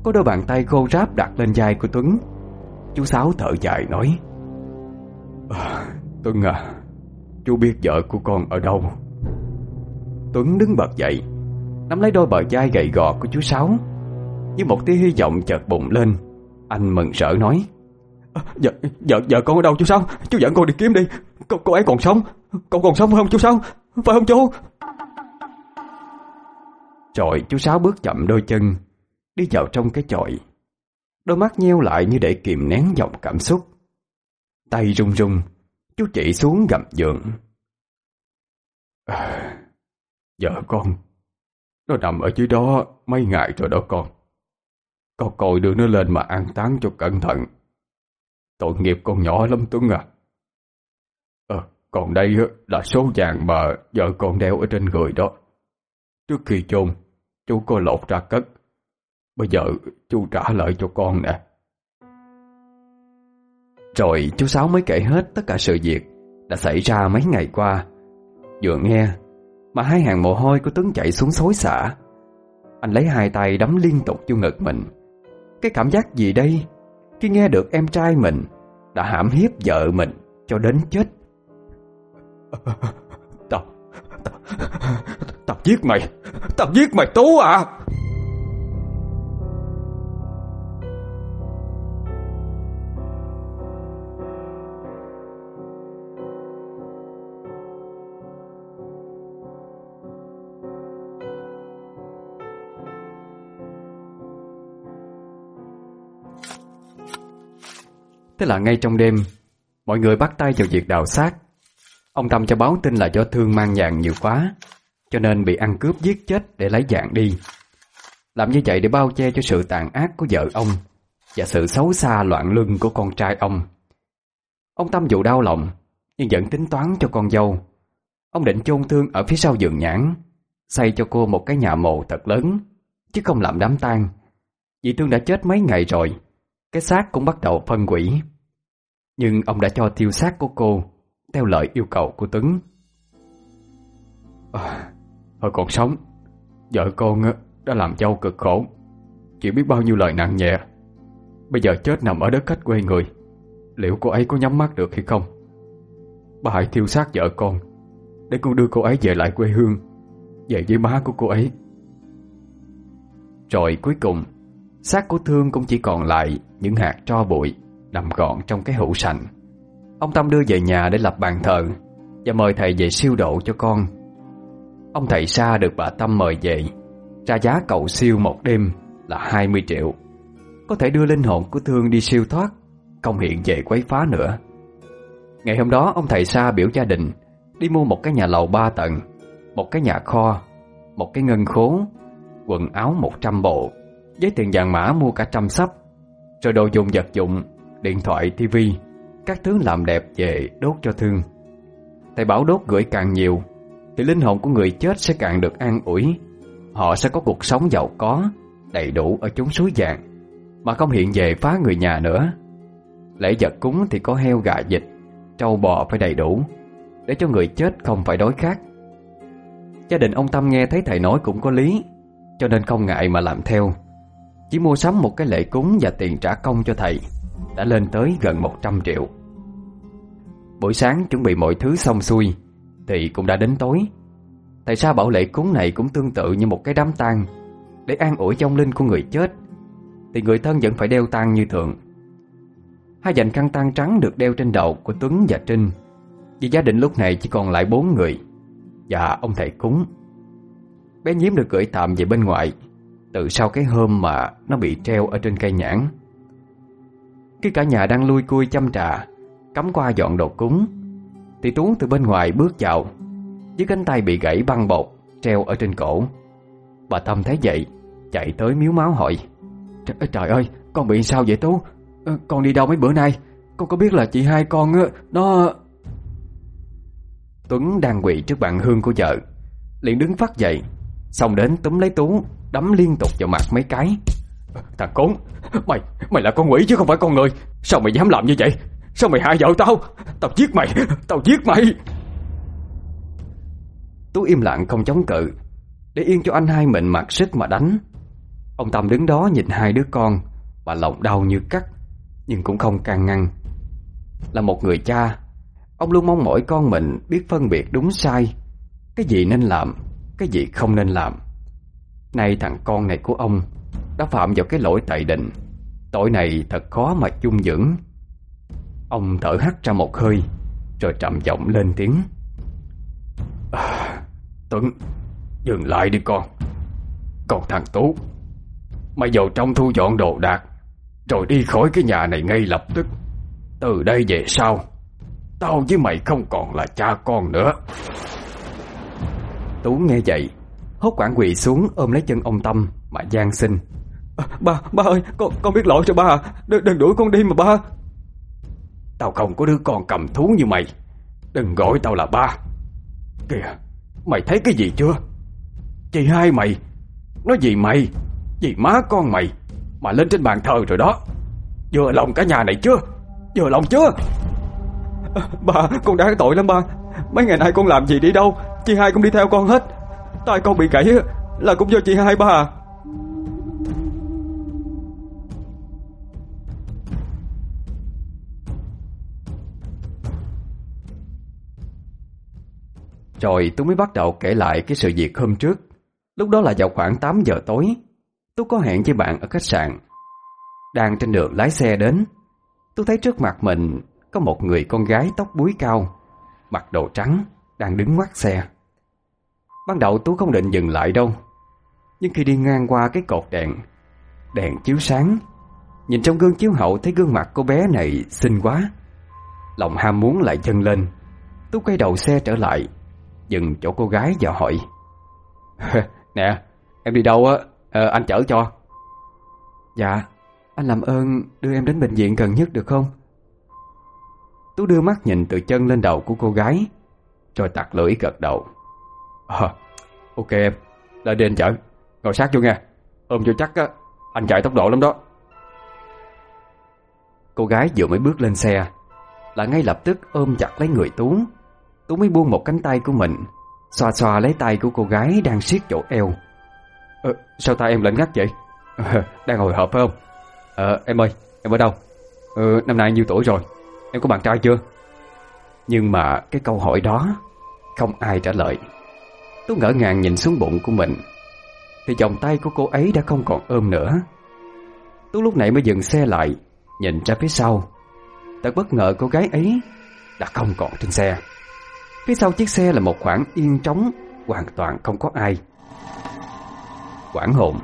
Có đôi bàn tay khô ráp đặt lên vai của Tuấn. Chú Sáu thở dài nói
à, Tuấn à Chú biết vợ của con ở đâu?
Tuấn đứng bật dậy Nắm lấy đôi bờ vai gầy gò của chú Sáu. Như một tia hy vọng chợt bùng lên Anh mừng rỡ nói
à, Vợ, vợ, vợ con ở đâu chú Sáu? Chú dẫn con đi kiếm đi. Cô, cô ấy còn sống. Con còn sống phải không chú Sáu? Phải không chú?
Rồi chú Sáu bước chậm đôi chân Đi vào trong cái chòi. Đôi mắt nheo lại như để kìm nén dòng cảm xúc. Tay run run Chú chỉ xuống gầm giường.
À, Vợ con Nó nằm ở dưới đó mấy ngày rồi đó con. Con coi đưa nó lên mà an táng cho cẩn thận. Tội nghiệp con nhỏ lắm Tuấn à còn đây là số vàng mà vợ con đeo ở trên người đó. Trước khi chôn, Chú có lột ra cất. Bây giờ chú trả lại cho con nè.
Rồi chú Sáu mới kể hết tất cả sự việc Đã xảy ra mấy ngày qua. Vừa nghe, Mà hai hàng mồ hôi của Tuấn chạy xuống xối xả. Anh lấy hai tay đấm liên tục vô ngực mình. Cái cảm giác gì đây? Khi nghe được em trai mình Đã hãm hiếp vợ mình Cho đến chết.
Tao Tao Tao giết mày, Tao giết mày Tú à.
Thế là ngay trong đêm, Mọi người bắt tay vào việc đào xác. Ông Tâm cho báo tin là do thương mang vàng nhiều quá, Cho nên bị ăn cướp giết chết để lấy vàng đi. Làm như vậy để bao che cho sự tàn ác của vợ ông Và sự xấu xa loạn lưng của con trai ông. Ông Tâm dù đau lòng, Nhưng vẫn tính toán cho con dâu. Ông định chôn thương ở phía sau giường nhãn, Xây cho cô một cái nhà mồ thật lớn, Chứ không làm đám tang. Vì Thương đã chết mấy ngày rồi, Cái xác cũng bắt đầu phân quỷ Nhưng ông đã cho tiêu xác của cô theo lời yêu cầu của Tuấn.
À, Hồi còn sống. Vợ con đã làm châu cực khổ. Chỉ biết bao nhiêu lời nặng nhẹ. Bây giờ chết nằm ở đất khách quê người. Liệu cô ấy có nhắm mắt được hay không? Bà hãy thiêu xác vợ con Để con đưa cô ấy về lại quê hương Về với má của cô ấy.
Rồi cuối cùng xác của Thương cũng chỉ còn lại Những hạt tro bụi Nằm gọn trong cái hũ sành. Ông Tâm đưa về nhà để lập bàn thờ Và mời thầy về siêu độ cho con. Ông thầy Sa được bà Tâm mời về Ra giá cầu siêu một đêm Là 20 triệu. Có thể đưa linh hồn của Thương đi siêu thoát Không hiện về quấy phá nữa. Ngày hôm đó ông thầy Sa biểu gia đình Đi mua một cái nhà lầu ba tầng Một cái nhà kho Một cái ngân khố Quần áo 100 bộ Với tiền vàng mã mua cả trăm sắp Rồi đồ dùng vật dụng Điện thoại, tivi các thứ làm đẹp về đốt cho thương. Thầy bảo đốt gửi càng nhiều, Thì linh hồn của người chết sẽ càng được an ủi. Họ sẽ có cuộc sống giàu có, Đầy đủ ở chốn suối vàng, Mà không hiện về phá người nhà nữa. Lễ vật cúng thì có heo gà vịt, Trâu bò phải đầy đủ, Để cho người chết không phải đói khát. Gia đình ông Tâm nghe thấy thầy nói cũng có lý, Cho nên không ngại mà làm theo. Chỉ mua sắm một cái lễ cúng và tiền trả công cho thầy. Đã lên tới gần 100 triệu. Buổi sáng chuẩn bị mọi thứ xong xuôi, Thì cũng đã đến tối. Tại sao bảo lễ cúng này cũng tương tự như một cái đám tang? Để an ủi trong linh của người chết, Thì người thân vẫn phải đeo tang như thường. Hai dành khăn tang trắng được đeo trên đầu của Tuấn và Trinh, Vì gia đình lúc này chỉ còn lại bốn người Và ông thầy cúng. Bé nhiếm được gửi tạm về bên ngoài Từ sau cái hôm mà nó bị treo ở trên cây nhãn. Khi cả nhà đang lui cui chăm trà Cắm qua dọn đồ cúng. Thì Tuấn từ bên ngoài bước vào Với cánh tay bị gãy băng bột Treo ở trên cổ. Bà Tâm thấy vậy Chạy tới miếu máu hỏi
Trời, trời ơi con bị sao vậy Tú? Ờ, con đi đâu mấy bữa nay? Con có biết là chị hai con nó
Tuấn đang quỳ trước bàn hương của vợ liền đứng phát dậy Xong đến túm lấy Tú Đấm liên tục vào mặt mấy cái.
Thằng khốn, Mày mày là con quỷ chứ không phải con người. Sao mày dám làm như vậy? Sao mày hại vợ tao? Tao giết mày, Tao giết mày.
Tú im lặng không chống cự, Để yên cho anh hai mình mặc sức mà đánh. Ông Tâm đứng đó nhìn hai đứa con Và lòng đau như cắt, Nhưng cũng không can ngăn. Là một người cha, Ông luôn mong mỏi con mình biết phân biệt đúng sai. Cái gì nên làm, Cái gì không nên làm. Nay thằng con này của ông đã phạm vào cái lỗi tày định Tội này thật khó mà chung dưỡng. Ông thở hắt ra một hơi Rồi trầm giọng lên tiếng.
À, Tuấn Dừng lại đi con. Còn thằng Tú Mày vào trong thu dọn đồ đạc Rồi đi khỏi cái nhà này ngay lập tức. Từ đây về sau Tao với mày không còn là cha con nữa.
Tú nghe vậy Hốt quảng quỳ xuống ôm lấy chân ông Tâm Mà gian
sinh Ba, ba ơi, con con biết lỗi cho ba à. đừng, đừng đuổi con đi mà ba.
Tao không có đứa con cầm thú như mày. Đừng gọi tao là ba. Kìa Mày thấy cái gì chưa? Chị hai mày. Nó vì mày? Vì má con mày Mà lên trên bàn thờ rồi đó. Vừa lòng cả nhà này chưa? Vừa lòng chưa?
À, Ba con đáng tội lắm ba. Mấy ngày nay con làm gì đi đâu? Chị hai cũng đi theo con hết. Tay con bị gãy là cũng do chị hai ba à
Rồi tôi mới bắt đầu kể lại cái sự việc hôm trước. Lúc đó là vào khoảng 8 giờ tối. Tôi có hẹn với bạn ở khách sạn. Đang trên đường lái xe đến, Tôi thấy trước mặt mình Có một người con gái tóc búi cao, Mặc đồ trắng, Đang đứng ngoắt xe. Ban đầu tôi không định dừng lại đâu, Nhưng khi đi ngang qua cái cột đèn Đèn chiếu sáng, Nhìn trong gương chiếu hậu thấy gương mặt cô bé này xinh quá. Lòng ham muốn lại dâng lên. Tôi quay đầu xe trở lại Dừng chỗ cô gái và hỏi. [LAUGHS]
Nè Em đi đâu á? À, Anh chở cho.
Dạ Anh làm ơn đưa em đến bệnh viện gần nhất được không?
Tú đưa mắt nhìn từ chân lên đầu của cô gái Rồi tặc lưỡi gật đầu.
À, Ok em Lên đi anh chở. Ngồi sát vô nghe. Ôm cho chắc á Anh chạy tốc độ lắm đó.
Cô gái vừa mới bước lên xe Là ngay lập tức ôm chặt lấy người Tú Tú mới buông một cánh tay của mình Xoa xoa lấy tay của cô gái đang siết chỗ eo.
Ờ, Sao tay em lạnh ngắt vậy? Ờ, Đang hồi hộp phải không? Ờ, Em ơi em ở đâu? Ờ, Năm nay nhiêu tuổi rồi? Em có bạn trai chưa?
Nhưng mà cái câu hỏi đó Không ai trả lời. Tú ngỡ ngàng nhìn xuống bụng của mình. Thì vòng tay của cô ấy đã không còn ôm nữa. Tú lúc nãy mới dừng xe lại Nhìn ra phía sau. Thật bất ngờ cô gái ấy Đã không còn trên xe. Phía sau chiếc xe là một khoảng yên trống Hoàn toàn không có ai. Quảng hồn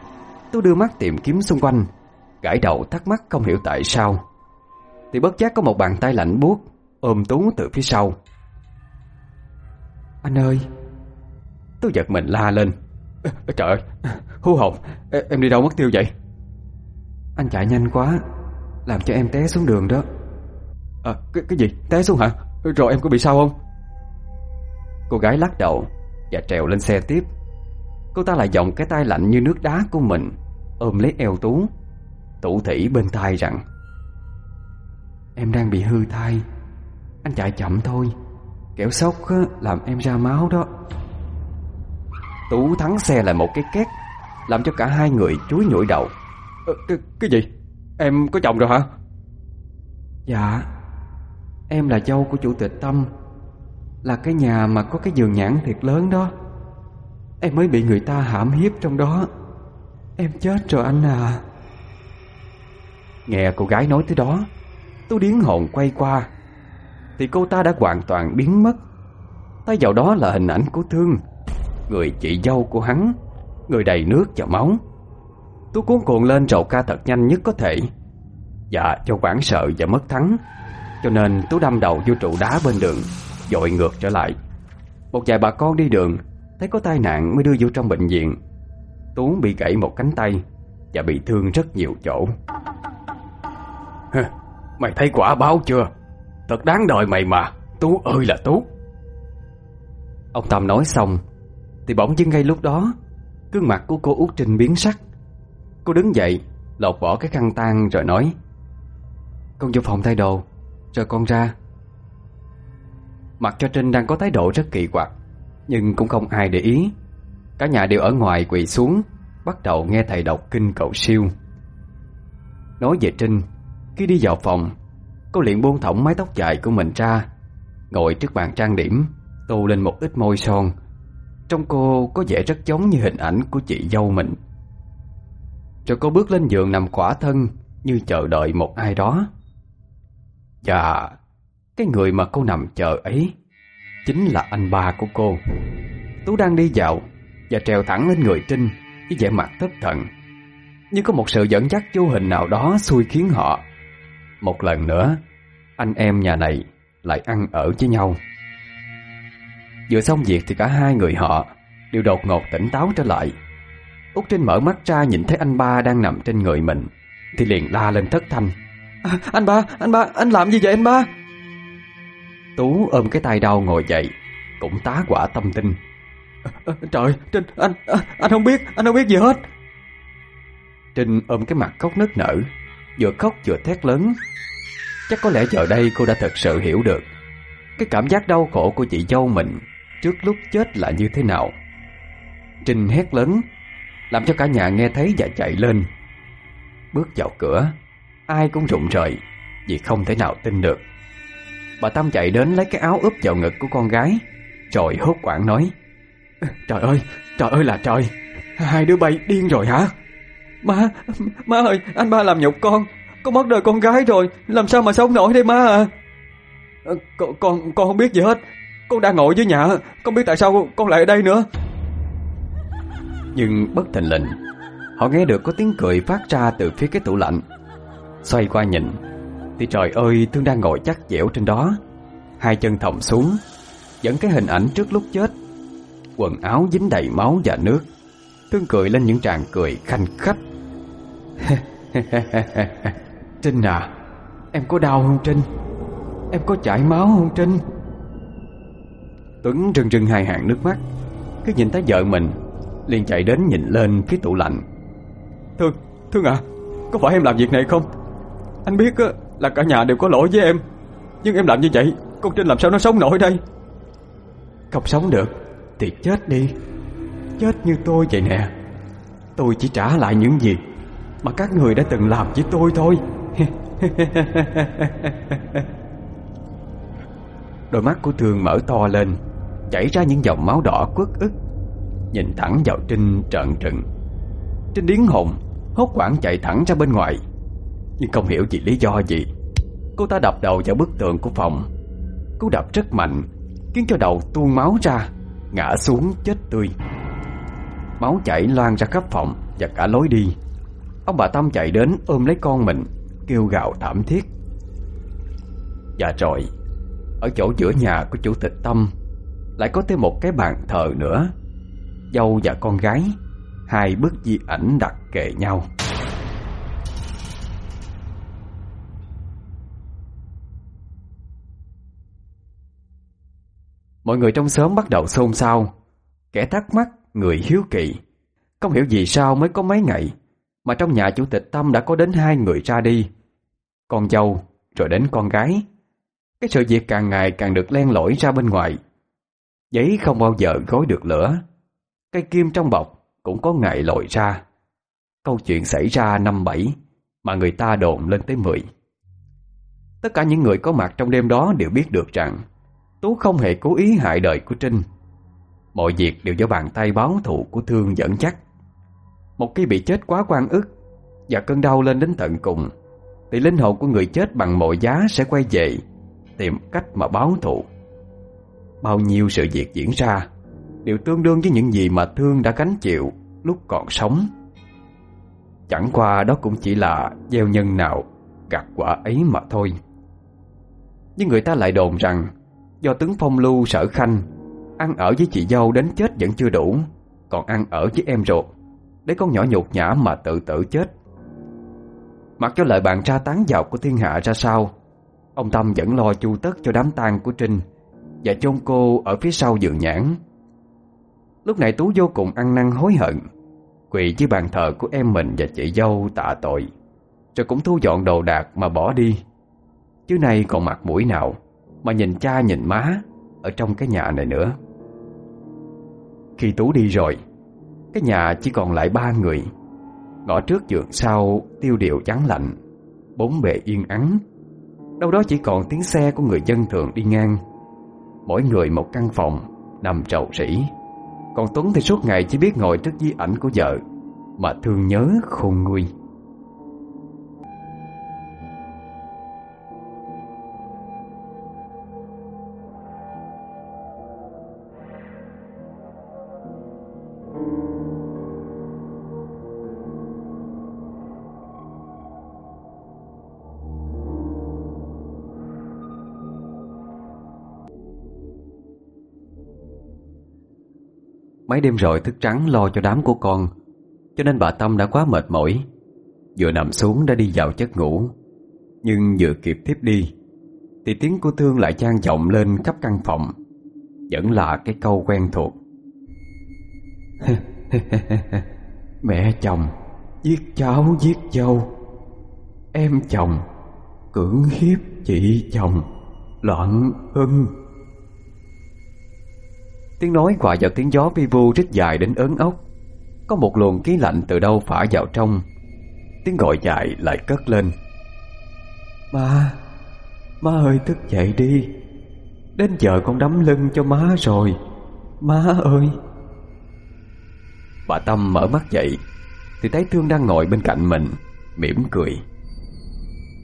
Tôi đưa mắt tìm kiếm xung quanh Gãi đầu thắc mắc không hiểu tại sao. Thì bất giác có một bàn tay lạnh buốt Ôm Tú từ phía sau.
Anh ơi!
Tôi giật mình la lên.
Trời ơi! Hú hồn! Em đi đâu mất tiêu vậy?
Anh chạy nhanh quá Làm cho em té xuống đường đó.
À cái, cái gì? Té xuống hả? Rồi em có bị sao không?
Cô gái lắc đầu Và trèo lên xe tiếp. Cô ta lại giọng cái tay lạnh như nước đá của mình Ôm lấy eo Tú. Tủ thỉ bên tai rằng
Em đang bị hư thai Anh chạy chậm thôi Kẻo sốc làm em ra máu đó.
Tú thắng xe lại một cái két Làm cho cả hai người chuối nhủi đầu.
Ờ, cái, cái gì? Em có chồng rồi hả?
Dạ Em là dâu của chủ tịch Tâm là cái nhà mà có cái giường nhãn thiệt lớn đó. Em mới bị người ta hãm hiếp trong đó. Em chết rồi anh à.
Nghe cô gái nói tới đó, tôi điến hồn quay qua. Thì cô ta đã hoàn toàn biến mất. Tay vào đó là hình ảnh của Thương, Người chị dâu của hắn, Người đầy nước và máu. Tôi cuốn cuộn lên rầu ca thật nhanh nhất có thể. Dạ cho quảng sợ và mất thắng. Cho nên tôi đâm đầu vô trụ đá bên đường. Dội ngược trở lại. Một vài bà con đi đường Thấy có tai nạn mới đưa vô trong bệnh viện. Tú bị gãy một cánh tay Và bị thương rất nhiều chỗ.
Mày thấy quả báo chưa? Thật đáng đời mày mà Tú ơi là Tú.
Ông Tâm nói xong Thì bỗng dưng ngay lúc đó Gương mặt của cô Út Trinh biến sắc. Cô đứng dậy Lột bỏ cái khăn tang rồi nói Con vô phòng thay đồ Rồi con ra Mặt cho Trinh đang có thái độ rất kỳ quặc, Nhưng cũng không ai để ý. Cả nhà đều ở ngoài quỳ xuống, Bắt đầu nghe thầy đọc kinh cầu siêu. Nói về Trinh, Khi đi vào phòng, Cô liền buông thõng mái tóc dài của mình ra, Ngồi trước bàn trang điểm, Tô lên một ít môi son. Trong cô có vẻ rất giống như hình ảnh của chị dâu mình. Rồi cô bước lên giường nằm khỏa thân Như chờ đợi một ai đó. Và cái người mà cô nằm chờ ấy Chính là anh ba của cô. Tú đang đi dạo Và trèo thẳng lên người Trinh Với vẻ mặt thất thần. Nhưng có một sự dẫn dắt vô hình nào đó xui khiến họ. Một lần nữa Anh em nhà này Lại ăn ở với nhau. Vừa xong việc thì cả hai người họ Đều đột ngột tỉnh táo trở lại. Út Trinh mở mắt ra nhìn thấy anh ba đang nằm trên người mình Thì liền la lên thất thanh.
À, Anh ba, anh ba, anh làm gì vậy anh ba?
Tú ôm cái tay đau ngồi dậy Cũng tá quả tâm tinh.
À, Trời, Trinh, anh anh không biết, anh không biết gì hết.
Trinh ôm cái mặt khóc nức nở Vừa khóc vừa thét lớn. Chắc có lẽ giờ đây cô đã thật sự hiểu được Cái cảm giác đau khổ của chị dâu mình Trước lúc chết là như thế nào. Trinh hét lớn Làm cho cả nhà nghe thấy và chạy lên. Bước vào cửa Ai cũng rụng rời Vì không thể nào tin được Bà Tâm chạy đến lấy cái áo ướp vào ngực của con gái. Rồi hốt quảng nói
Trời ơi, trời ơi là trời. Hai đứa bay điên rồi hả? Má, má ơi, anh ba làm nhục con. Con mất đời con gái rồi. Làm sao mà sống nổi đây má à? Con, con, con không biết gì hết. Con đang ngồi dưới nhà. Con biết tại sao con lại ở đây nữa.
Nhưng bất thình lình Họ nghe được có tiếng cười phát ra từ phía cái tủ lạnh. Xoay qua nhìn thì trời ơi Thương đang ngồi chắc dẻo trên đó. Hai chân thòng xuống Dẫn cái hình ảnh trước lúc chết. Quần áo dính đầy máu và nước. Thương cười lên những tràng cười khanh khách. [LAUGHS] Trinh à Em có đau không Trinh? Em có chảy máu không Trinh? Tuấn rưng rưng hai hàng nước mắt. Cứ nhìn thấy vợ mình liền chạy đến nhìn lên phía tủ lạnh.
Thương, Thương à Có phải em làm việc này không? Anh biết là cả nhà đều có lỗi với em. Nhưng em làm như vậy, Con Trinh làm sao nó sống nổi đây?
Không sống được Thì chết đi. Chết như tôi vậy nè. Tôi chỉ trả lại những gì Mà các người đã từng làm với tôi thôi. [LAUGHS] Đôi mắt của Thương mở to lên, Chảy ra những dòng máu đỏ quất ức. Nhìn thẳng vào Trinh trợn trừng. Trinh điến hồn, Hốt quảng chạy thẳng ra bên ngoài. Nhưng không hiểu vì lý do gì. Cô ta đập đầu vào bức tường của phòng. Cú đập rất mạnh, Khiến cho đầu tuôn máu ra, Ngã xuống chết tươi. Máu chảy loang ra khắp phòng Và cả lối đi. Ông bà Tâm chạy đến ôm lấy con mình, Kêu gào thảm thiết. Và rồi, Ở chỗ giữa nhà của chủ tịch Tâm, Lại có thêm một cái bàn thờ nữa. Dâu và con gái, Hai bức di ảnh đặt kề nhau. Mọi người trong xóm bắt đầu xôn xao. Kẻ thắc mắc, người hiếu kỳ Không hiểu vì sao mới có mấy ngày Mà trong nhà chủ tịch Tâm đã có đến hai người ra đi. Con dâu, rồi đến con gái. Cái sự việc càng ngày càng được len lỏi ra bên ngoài. Giấy không bao giờ gói được lửa. Cây kim trong bọc cũng có ngày lội ra. Câu chuyện xảy ra năm bảy Mà người ta đồn lên tới mười. Tất cả những người có mặt trong đêm đó đều biết được rằng Tú không hề cố ý hại đời của Trinh. Mọi việc đều do bàn tay báo thù của Thương dẫn chắc. Một khi bị chết quá quan ức Và cơn đau lên đến tận cùng, Thì linh hồn của người chết bằng mọi giá sẽ quay về Tìm cách mà báo thù. Bao nhiêu sự việc diễn ra Đều tương đương với những gì mà Thương đã gánh chịu Lúc còn sống. Chẳng qua đó cũng chỉ là Gieo nhân nào, gặt quả ấy mà thôi. Nhưng người ta lại đồn rằng Do tướng phong lưu sở khanh, Ăn ở với chị dâu đến chết vẫn chưa đủ, Còn ăn ở với em ruột. Để con nhỏ nhục nhã mà tự tử chết. Mặc cho lời bạn tra tán dọc của thiên hạ ra sao, Ông Tâm vẫn lo chu tất cho đám tang của Trinh Và chôn cô ở phía sau giường nhãn. Lúc này Tú vô cùng ăn năn hối hận, Quỳ dưới bàn thờ của em mình và chị dâu tạ tội, Rồi cũng thu dọn đồ đạc mà bỏ đi. Chứ nay còn mặt mũi nào. Mà nhìn cha nhìn má Ở trong cái nhà này nữa. Khi Tú đi rồi, Cái nhà chỉ còn lại ba người. Ngõ trước giường sau, Tiêu điệu trắng lạnh, Bốn bề yên ắng. Đâu đó chỉ còn tiếng xe của người dân thường đi ngang. Mỗi người một căn phòng, Nằm trầu rỉ Còn Tuấn thì suốt ngày chỉ biết ngồi trước di ảnh của vợ, Mà thương nhớ khôn nguôi. Mấy đêm rồi thức trắng lo cho đám của con, Cho nên bà Tâm đã quá mệt mỏi. Vừa nằm xuống đã đi vào giấc ngủ. Nhưng vừa kịp tiếp đi, Thì tiếng của Thương lại trang vọng lên khắp căn phòng. Vẫn là cái câu quen thuộc. [LAUGHS] Mẹ chồng Giết cháu, giết dâu. Em chồng Cưỡng hiếp chị chồng, Loạn hưng Tiếng nói hòa vào tiếng gió vi vu rít dài đến ớn ốc. Có một luồng khí lạnh từ đâu phả vào trong. Tiếng gọi dài lại cất lên. Má Má ơi, thức dậy đi. Đến giờ con đấm lưng cho má rồi. Má ơi. Bà Tâm mở mắt dậy, Thì thấy Thương đang ngồi bên cạnh mình, mỉm cười.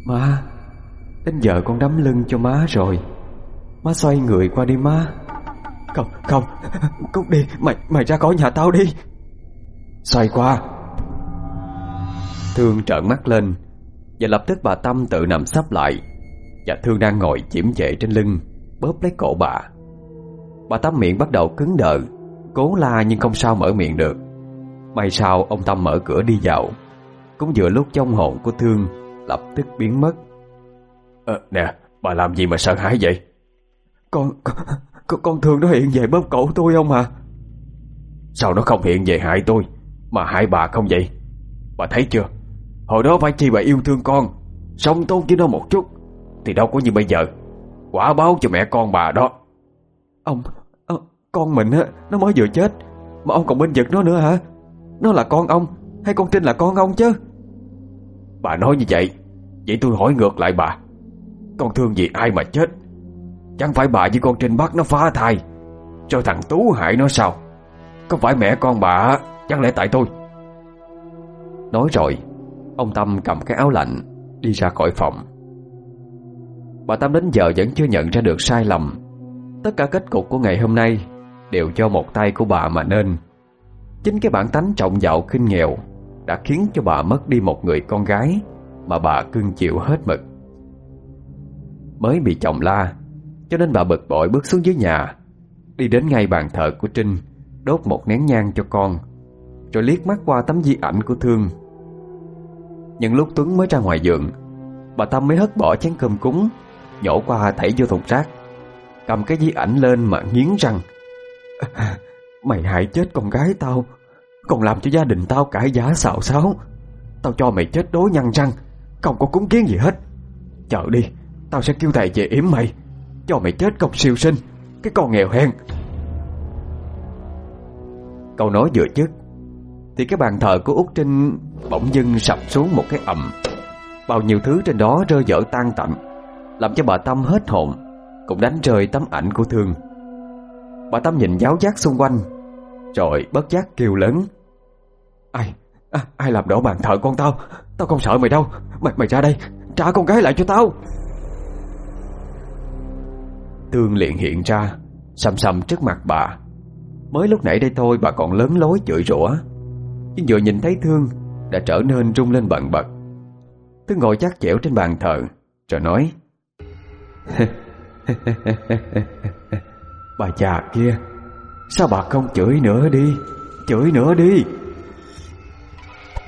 Má Đến giờ con đấm lưng cho má rồi. Má xoay người qua đi má không, không. Cút đi, mày mày ra khỏi nhà tao đi. Xoay qua. Thương trợn mắt lên Và lập tức bà Tâm tự nằm sắp lại Và Thương đang ngồi chiếm chệ trên lưng Bóp lấy cổ bà. Bà Tâm miệng bắt đầu cứng đờ Cố la nhưng không sao mở miệng được. May sao ông Tâm mở cửa đi vào. Cũng vừa lúc trong hồn của Thương Lập tức biến mất. À, Nè, bà làm gì mà sợ hãi vậy? Con, con, con, con thương nó hiện về bóp cổ tôi không à Sao nó không hiện về hại tôi Mà hại bà không vậy? Bà thấy chưa? Hồi đó phải chi bà yêu thương con Sống tốt với nó một chút Thì đâu có như bây giờ. Quả báo cho mẹ con bà đó. Ông à, Con mình á Nó mới vừa chết Mà ông còn bên vực nó nữa hả? Nó là con ông Hay con tin là con ông chứ? Bà nói như vậy Vậy tôi hỏi ngược lại bà. Con thương gì ai mà chết Chẳng phải bà với con Trinh bắt nó phá thai. Cho thằng Tú hại nó sao? Có phải mẹ con bà, Chẳng lẽ tại tôi? Nói rồi, Ông Tâm cầm cái áo lạnh, Đi ra khỏi phòng. Bà Tâm đến giờ vẫn chưa nhận ra được sai lầm. Tất cả kết cục của ngày hôm nay Đều do một tay của bà mà nên. Chính cái bản tánh trọng dạo khinh nghèo Đã khiến cho bà mất đi một người con gái Mà bà cưng chịu hết mực. Mới bị chồng la cho nên bà bực bội bước xuống dưới nhà. Đi đến ngay bàn thờ của Trinh, Đốt một nén nhang cho con, Rồi liếc mắt qua tấm di ảnh của Thương. Nhưng lúc Tuấn mới ra ngoài giường, Bà Tâm mới hất bỏ chén cơm cúng, Nhổ qua thảy vô thùng rác, Cầm cái di ảnh lên mà nghiến răng. [LAUGHS] Mày hại chết con gái tao, Còn làm cho gia đình tao cãi giá xạo xáo. Tao cho mày chết đối nhăn răng, Không có cúng kiến gì hết. Chờ đi, Tao sẽ kêu thầy về yếm mày cho mày chết cọc siêu sinh. Cái con nghèo hèn. Câu nói vừa dứt Thì cái bàn thờ của Út Trinh Bỗng dưng sập xuống một cái ầm. Bao nhiêu thứ trên đó rơi vỡ tan tạnh Làm cho bà Tâm hết hồn Cũng đánh rơi tấm ảnh của Thương. Bà Tâm nhìn giáo giác xung quanh Rồi bất giác kêu lớn. Ai,
à, Ai làm đổ bàn thờ con tao? Tao không sợ mày đâu. Mày mày ra đây Trả con gái lại cho tao.
Tương liền hiện ra Xăm xăm trước mặt bà. Mới lúc nãy đây thôi, bà còn lớn lối chửi rủa. Nhưng vừa nhìn thấy Thương, Đã trở nên rung lên bận bật. Thương ngồi chắc chẽo trên bàn thờ, Rồi nói, [LAUGHS] Bà già kia, Sao bà không chửi nữa đi? Chửi nữa đi.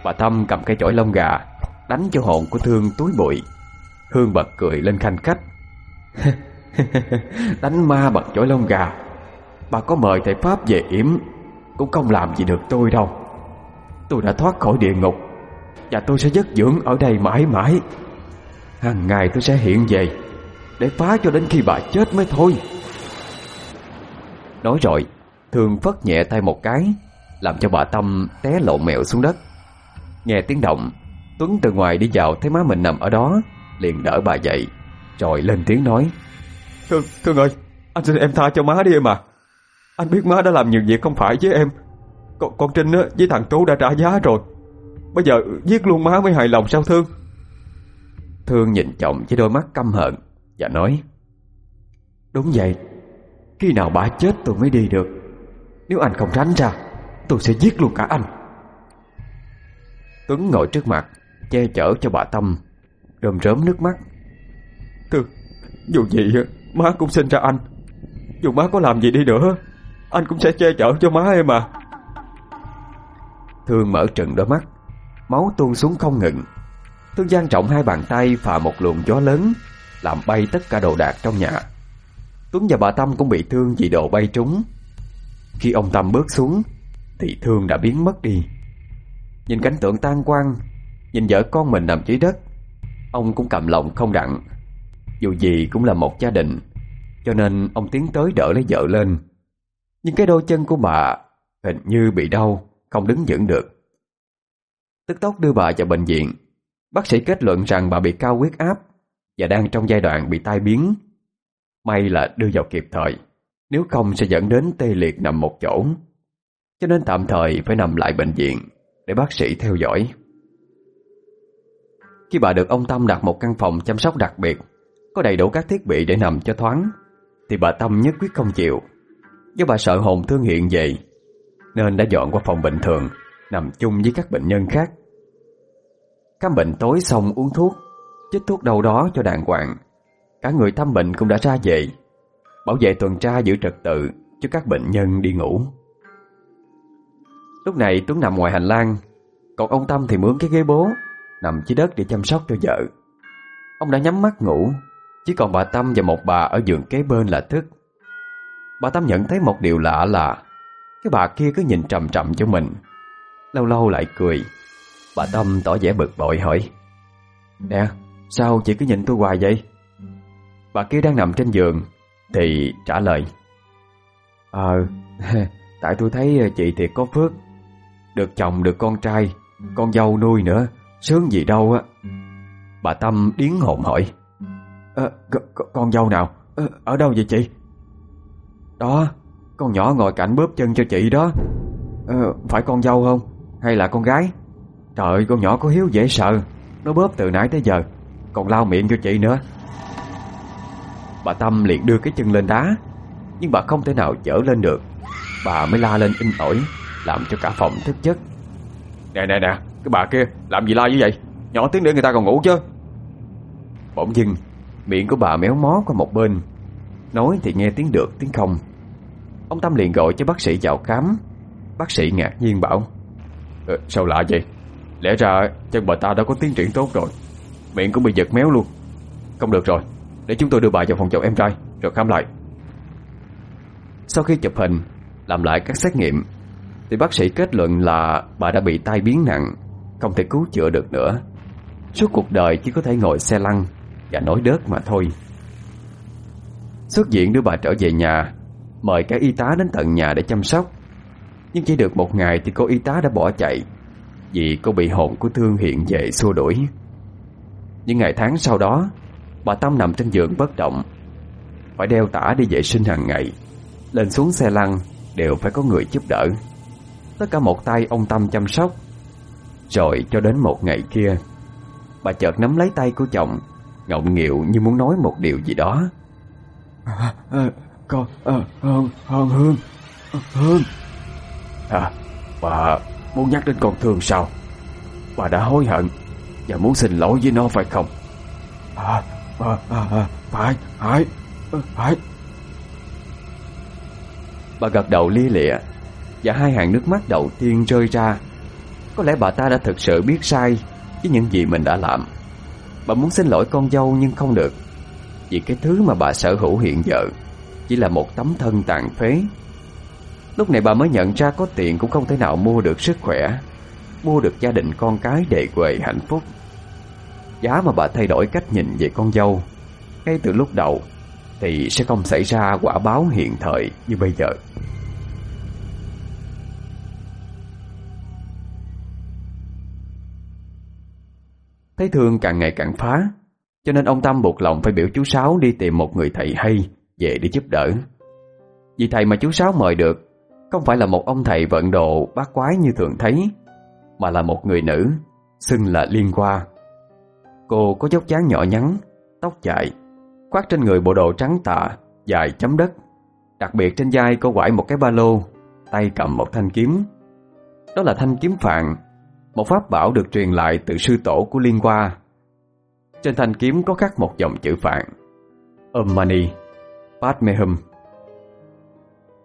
Bà thâm cầm cây chổi lông gà, Đánh cho hồn của Thương túi bụi. Hương bật cười lên khanh khách [LAUGHS] [LAUGHS] Đánh ma bằng chổi lông gà. Bà có mời thầy Pháp về yểm, Cũng không làm gì được tôi đâu. Tôi đã thoát khỏi địa ngục, Và tôi sẽ dứt dưỡng ở đây mãi mãi. Hàng ngày tôi sẽ hiện về, Để phá cho đến khi bà chết mới thôi. Nói rồi Thường phất nhẹ tay một cái, Làm cho bà Tâm té lộn mẹo xuống đất. Nghe tiếng động, Tuấn từ ngoài đi vào thấy má mình nằm ở đó, Liền đỡ bà dậy, Rồi lên tiếng nói.
Thương, Thương ơi Anh xin em tha cho má đi em à. Anh biết má đã làm nhiều việc không phải với em. Con, con Trinh á, với thằng Tú đã trả giá rồi. Bây giờ giết luôn má mới hài lòng sao Thương?
Thương nhìn chồng với đôi mắt căm hận Và nói Đúng vậy Khi nào bà chết tôi mới đi được. Nếu anh không tránh ra Tôi sẽ giết luôn cả anh. Tuấn ngồi trước mặt Che chở cho bà Tâm Rơm rớm nước mắt.
Thương Dù gì má cũng sinh ra anh. Dù má có làm gì đi nữa, Anh cũng sẽ che chở cho má em à
Thương mở trừng đôi mắt, Máu tuôn xuống không ngừng. Thương gian trọng hai bàn tay phà một luồng gió lớn, Làm bay tất cả đồ đạc trong nhà. Tuấn và bà Tâm cũng bị thương vì đồ bay trúng. Khi ông Tâm bước xuống, Thì thương đã biến mất đi. Nhìn cảnh tượng tan quang Nhìn vợ con mình nằm dưới đất, Ông cũng cầm lòng không đặng. Dù gì cũng là một gia đình. Cho nên ông tiến tới đỡ lấy vợ lên. Nhưng cái đôi chân của bà Hình như bị đau, Không đứng vững được. Tức tốc đưa bà vào bệnh viện. Bác sĩ kết luận rằng bà bị cao huyết áp Và đang trong giai đoạn bị tai biến. May là đưa vào kịp thời, Nếu không sẽ dẫn đến tê liệt nằm một chỗ. Cho nên tạm thời phải nằm lại bệnh viện Để bác sĩ theo dõi. Khi bà được ông Tâm đặt một căn phòng chăm sóc đặc biệt có đầy đủ các thiết bị để nằm cho thoáng, Thì bà Tâm nhất quyết không chịu. Do bà sợ hồn thương hiện về, Nên đã dọn qua phòng bình thường, Nằm chung với các bệnh nhân khác. Khám bệnh tối xong uống thuốc, Chích thuốc đâu đó cho đàng hoàng. Cả người thăm bệnh cũng đã ra về, Bảo vệ tuần tra giữ trật tự Cho các bệnh nhân đi ngủ. Lúc này Tuấn nằm ngoài hành lang, Còn ông Tâm thì mướn cái ghế bố, Nằm dưới đất để chăm sóc cho vợ. Ông đã nhắm mắt ngủ chỉ còn bà Tâm và một bà ở giường kế bên là thức. Bà Tâm nhận thấy một điều lạ là, Cái bà kia cứ nhìn trầm trầm cho mình. Lâu lâu lại cười. Bà Tâm tỏ vẻ bực bội hỏi, Nè, sao chị cứ nhìn tôi hoài vậy? Bà kia đang nằm trên giường Thì trả lời Ờ [LAUGHS] Tại tôi thấy chị thiệt có phước. Được chồng, được con trai, Con dâu nuôi nữa, Sướng gì đâu á. Bà Tâm điến hồn hỏi à, Con dâu nào? À, Ở đâu vậy chị? Đó Con nhỏ ngồi cạnh bóp chân cho chị đó. À, Phải con dâu không? Hay là con gái? Trời con nhỏ có hiếu dễ sợ. Nó bóp từ nãy tới giờ. Còn lau miệng cho chị nữa. Bà Tâm liền đưa cái chân lên đá. Nhưng bà không thể nào chở lên được. Bà mới la lên in ỏi Làm cho cả phòng thức giấc. Nè nè nè Cái bà kia làm gì la như vậy? Nhỏ tiếng nữa người ta còn ngủ chứ. Bỗng dưng Miệng của bà méo mó qua một bên. Nói thì nghe tiếng được tiếng không. Ông Tâm liền gọi cho bác sĩ vào khám. Bác sĩ ngạc nhiên bảo ờ, Sao lạ vậy? Lẽ ra chân bà ta đã có tiến triển tốt rồi. Miệng cũng bị giật méo luôn. Không được rồi Để chúng tôi đưa bà vào phòng chậu em trai Rồi khám lại. Sau khi chụp hình Làm lại các xét nghiệm Thì bác sĩ kết luận là bà đã bị tai biến nặng Không thể cứu chữa được nữa. Suốt cuộc đời chỉ có thể ngồi xe lăn. Và nói đớt mà thôi. Xuất viện, đưa bà trở về nhà, Mời cả y tá đến tận nhà để chăm sóc. Nhưng chỉ được một ngày thì cô y tá đã bỏ chạy, Vì cô bị hồn của Thương hiện về xua đuổi. Những ngày tháng sau đó, Bà Tâm nằm trên giường bất động, Phải đeo tả đi vệ sinh hàng ngày. Lên xuống xe lăn, Đều phải có người giúp đỡ. Tất cả một tay ông Tâm chăm sóc.
Rồi cho đến một ngày kia, Bà chợt nắm lấy tay của chồng Ngọng nghịu như muốn nói một điều gì đó.
À, à, Con à, Hương Hương Hương Hương À bà muốn nhắc đến con thương sao? Bà đã hối hận Và muốn xin lỗi với nó phải không? À, à, à, à phải phải phải.
Bà gật đầu lia lịa Và hai hàng nước mắt đầu tiên rơi ra. Có lẽ bà ta đã thực sự biết sai Với những gì mình đã làm Bà muốn xin lỗi con dâu nhưng không được. Vì cái thứ mà bà sở hữu hiện giờ Chỉ là một tấm thân tàn phế. Lúc này bà mới nhận ra có tiền cũng không thể nào mua được sức khỏe, Mua được gia đình con cái đề quệ hạnh phúc. Giá mà bà thay đổi cách nhìn về con dâu Ngay từ lúc đầu Thì sẽ không xảy ra quả báo hiện thời như bây giờ. Thấy thương càng ngày càng phá, Cho nên ông Tâm buộc lòng phải biểu chú Sáu đi tìm một người thầy hay Về để giúp đỡ. Vì thầy mà chú Sáu mời được, Không phải là một ông thầy vận độ bát quái như thường thấy, Mà là một người nữ, Xưng là Liên Hoa. Cô có dốc dáng nhỏ nhắn, Tóc dài, Khoác trên người bộ đồ trắng tạ Dài chấm đất. Đặc biệt trên vai cô quải một cái ba lô, Tay cầm một thanh kiếm. Đó là thanh kiếm phạn một pháp bảo được truyền lại từ sư tổ của Liên Hoa. Trên thanh kiếm có khắc một dòng chữ phạn Om Mani Padme Hum.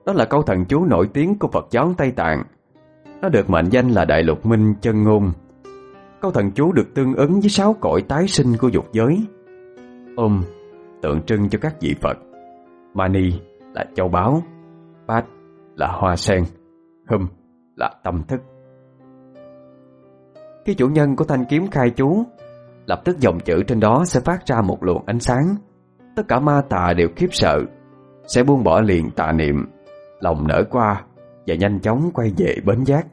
Đó là câu thần chú nổi tiếng của Phật giáo Tây Tạng. Nó được mệnh danh là Đại Lục Minh Chân Ngôn. Câu thần chú được tương ứng với sáu cõi tái sinh của dục giới. Om tượng trưng cho các vị Phật. Mani là châu báu Pad là hoa sen, Hum là tâm thức khi chủ nhân của thanh kiếm khai chú. Lập tức dòng chữ trên đó sẽ phát ra một luồng ánh sáng. Tất cả ma tà đều khiếp sợ Sẽ buông bỏ liền tà niệm. Lòng nở qua Và nhanh chóng quay về bến giác.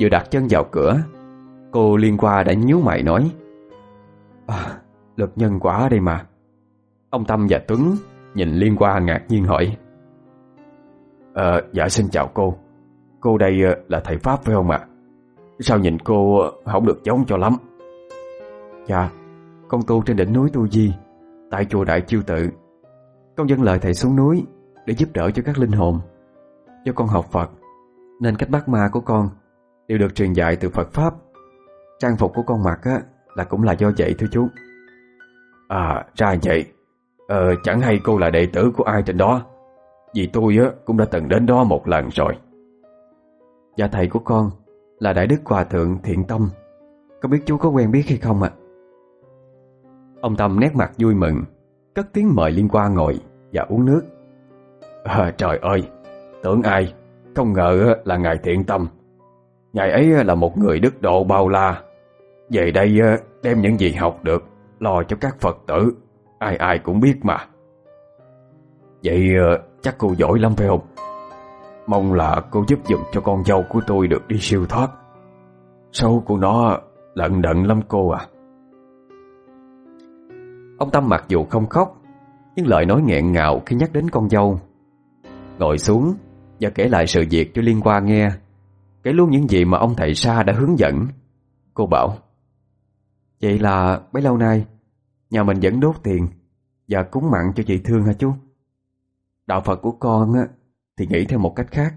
Vừa đặt chân vào cửa Cô liên qua đã nhíu mày nói à, Lực nhân quả đây mà. Ông Tâm và Tuấn Nhìn liên qua ngạc nhiên hỏi à, Dạ xin chào cô. Cô đây ờ, là thầy Pháp phải không ạ? Sao nhìn cô không được giống cho lắm? Dạ Con tu trên đỉnh núi Tu Di, Tại chùa Đại Chiêu Tự. Con dân lời thầy xuống núi Để giúp đỡ cho các linh hồn. Do con học Phật, Nên cách bắt ma của con Đều được truyền dạy từ Phật Pháp. Trang phục của con mặc á, Là cũng là do vậy thưa chú. À ra vậy. Ờ chẳng hay cô là đệ tử của ai trên đó. Vì tôi á, cũng đã từng đến đó một lần rồi. Và thầy của con là Đại Đức Hòa Thượng Thiện Tâm Có biết chú có quen biết hay không ạ? Ông Tâm nét mặt vui mừng Cất tiếng mời Liên qua ngồi Và uống nước à, Trời ơi Tưởng ai Không ngờ là Ngài Thiện Tâm Ngài ấy là một người đức độ bao la Về đây đem những gì học được Lo cho các Phật tử Ai ai cũng biết mà Vậy ờ, chắc cô giỏi lắm phải không? Mong là cô giúp giùm cho con dâu của tôi được đi siêu thoát. Sâu của nó lận đận lắm cô à. Ông Tâm mặc dù không khóc, Nhưng lời nói nghẹn ngào khi nhắc đến con dâu. Ngồi xuống Và kể lại sự việc cho Liên qua nghe, Kể luôn những gì mà ông thầy Sa đã hướng dẫn. Cô bảo, Vậy là bấy lâu nay, Nhà mình vẫn đốt tiền Và cúng mặn cho chị thương hả chú? Đạo Phật của con á thì nghĩ theo một cách khác.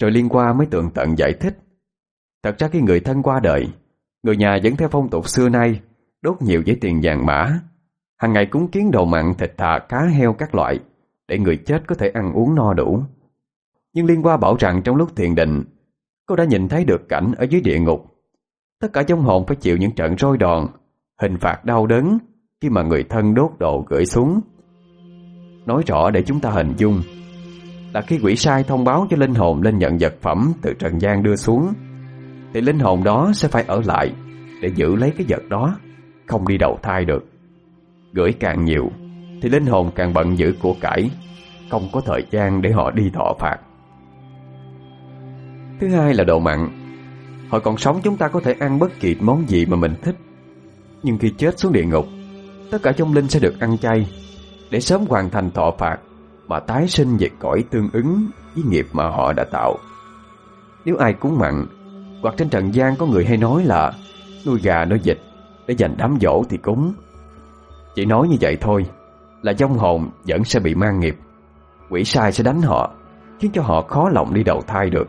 Rồi liên qua mới tường tận giải thích. Thật ra khi người thân qua đời, người nhà vẫn theo phong tục xưa nay, đốt nhiều giấy tiền vàng mã, hàng ngày cúng kiến đồ mặn thịt thà cá heo các loại, để người chết có thể ăn uống no đủ. Nhưng Liên qua bảo rằng trong lúc thiền định, cô đã nhìn thấy được cảnh ở dưới địa ngục. Tất cả trong hồn phải chịu những trận roi đòn, hình phạt đau đớn khi mà người thân đốt đồ gửi xuống Nói rõ để chúng ta hình dung. Là khi quỷ sai thông báo cho linh hồn lên nhận vật phẩm từ trần gian đưa xuống, Thì linh hồn đó sẽ phải ở lại Để giữ lấy cái vật đó, Không đi đầu thai được. Gửi càng nhiều, Thì linh hồn càng bận giữ của cải, Không có thời gian để họ đi thọ phạt. Thứ hai là độ mặn. Hồi còn sống chúng ta có thể ăn bất kỳ món gì mà mình thích, Nhưng khi chết xuống địa ngục, Tất cả trong linh sẽ được ăn chay để sớm hoàn thành thọ phạt mà tái sinh về cõi tương ứng với nghiệp mà họ đã tạo. Nếu ai cúng mặn, Hoặc trên trần gian có người hay nói là, Nuôi gà nuôi vịt Để dành đám dỗ thì cúng. Chỉ nói như vậy thôi, Là dông hồn vẫn sẽ bị mang nghiệp. Quỷ sai sẽ đánh họ, Khiến cho họ khó lòng đi đầu thai được.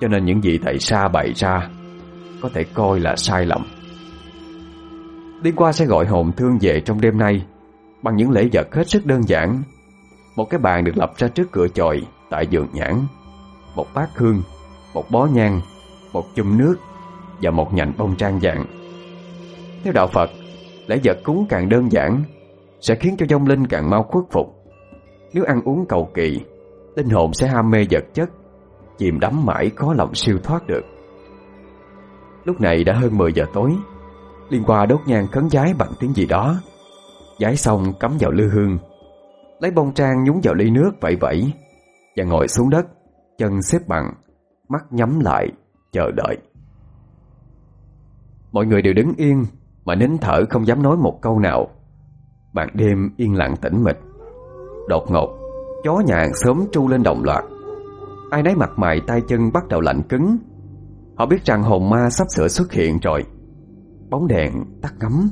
Cho nên những gì thầy Sa bày ra, Có thể coi là sai lầm. Đi qua sẽ gọi hồn thương về trong đêm nay. Bằng những lễ vật hết sức đơn giản. Một cái bàn được lập ra trước cửa chòi Tại giường nhãn, Một bát hương, Một bó nhang, Một chum nước Và một nhành bông trang vàng. Theo đạo Phật, Lễ vật cúng càng đơn giản, Sẽ khiến cho vong linh càng mau khuất phục. Nếu ăn uống cầu kỳ, Linh hồn sẽ ham mê vật chất, Chìm đắm mãi khó lòng siêu thoát được. Lúc này đã hơn 10 giờ tối, Liên qua đốt nhang khấn giái bằng tiếng gì đó. Giái xong, cắm vào lư hương. Lấy bông trang nhúng vào ly nước vẫy vẫy Và ngồi xuống đất, Chân xếp bằng, Mắt nhắm lại, Chờ đợi. Mọi người đều đứng yên, Mà nín thở không dám nói một câu nào. Bạn đêm yên lặng tĩnh mịch. Đột ngột, Chó nhà sớm tru lên đồng loạt. Ai nấy mặt mày, tay chân bắt đầu lạnh cứng. Họ biết rằng hồn ma sắp sửa xuất hiện rồi. Bóng đèn tắt ngấm.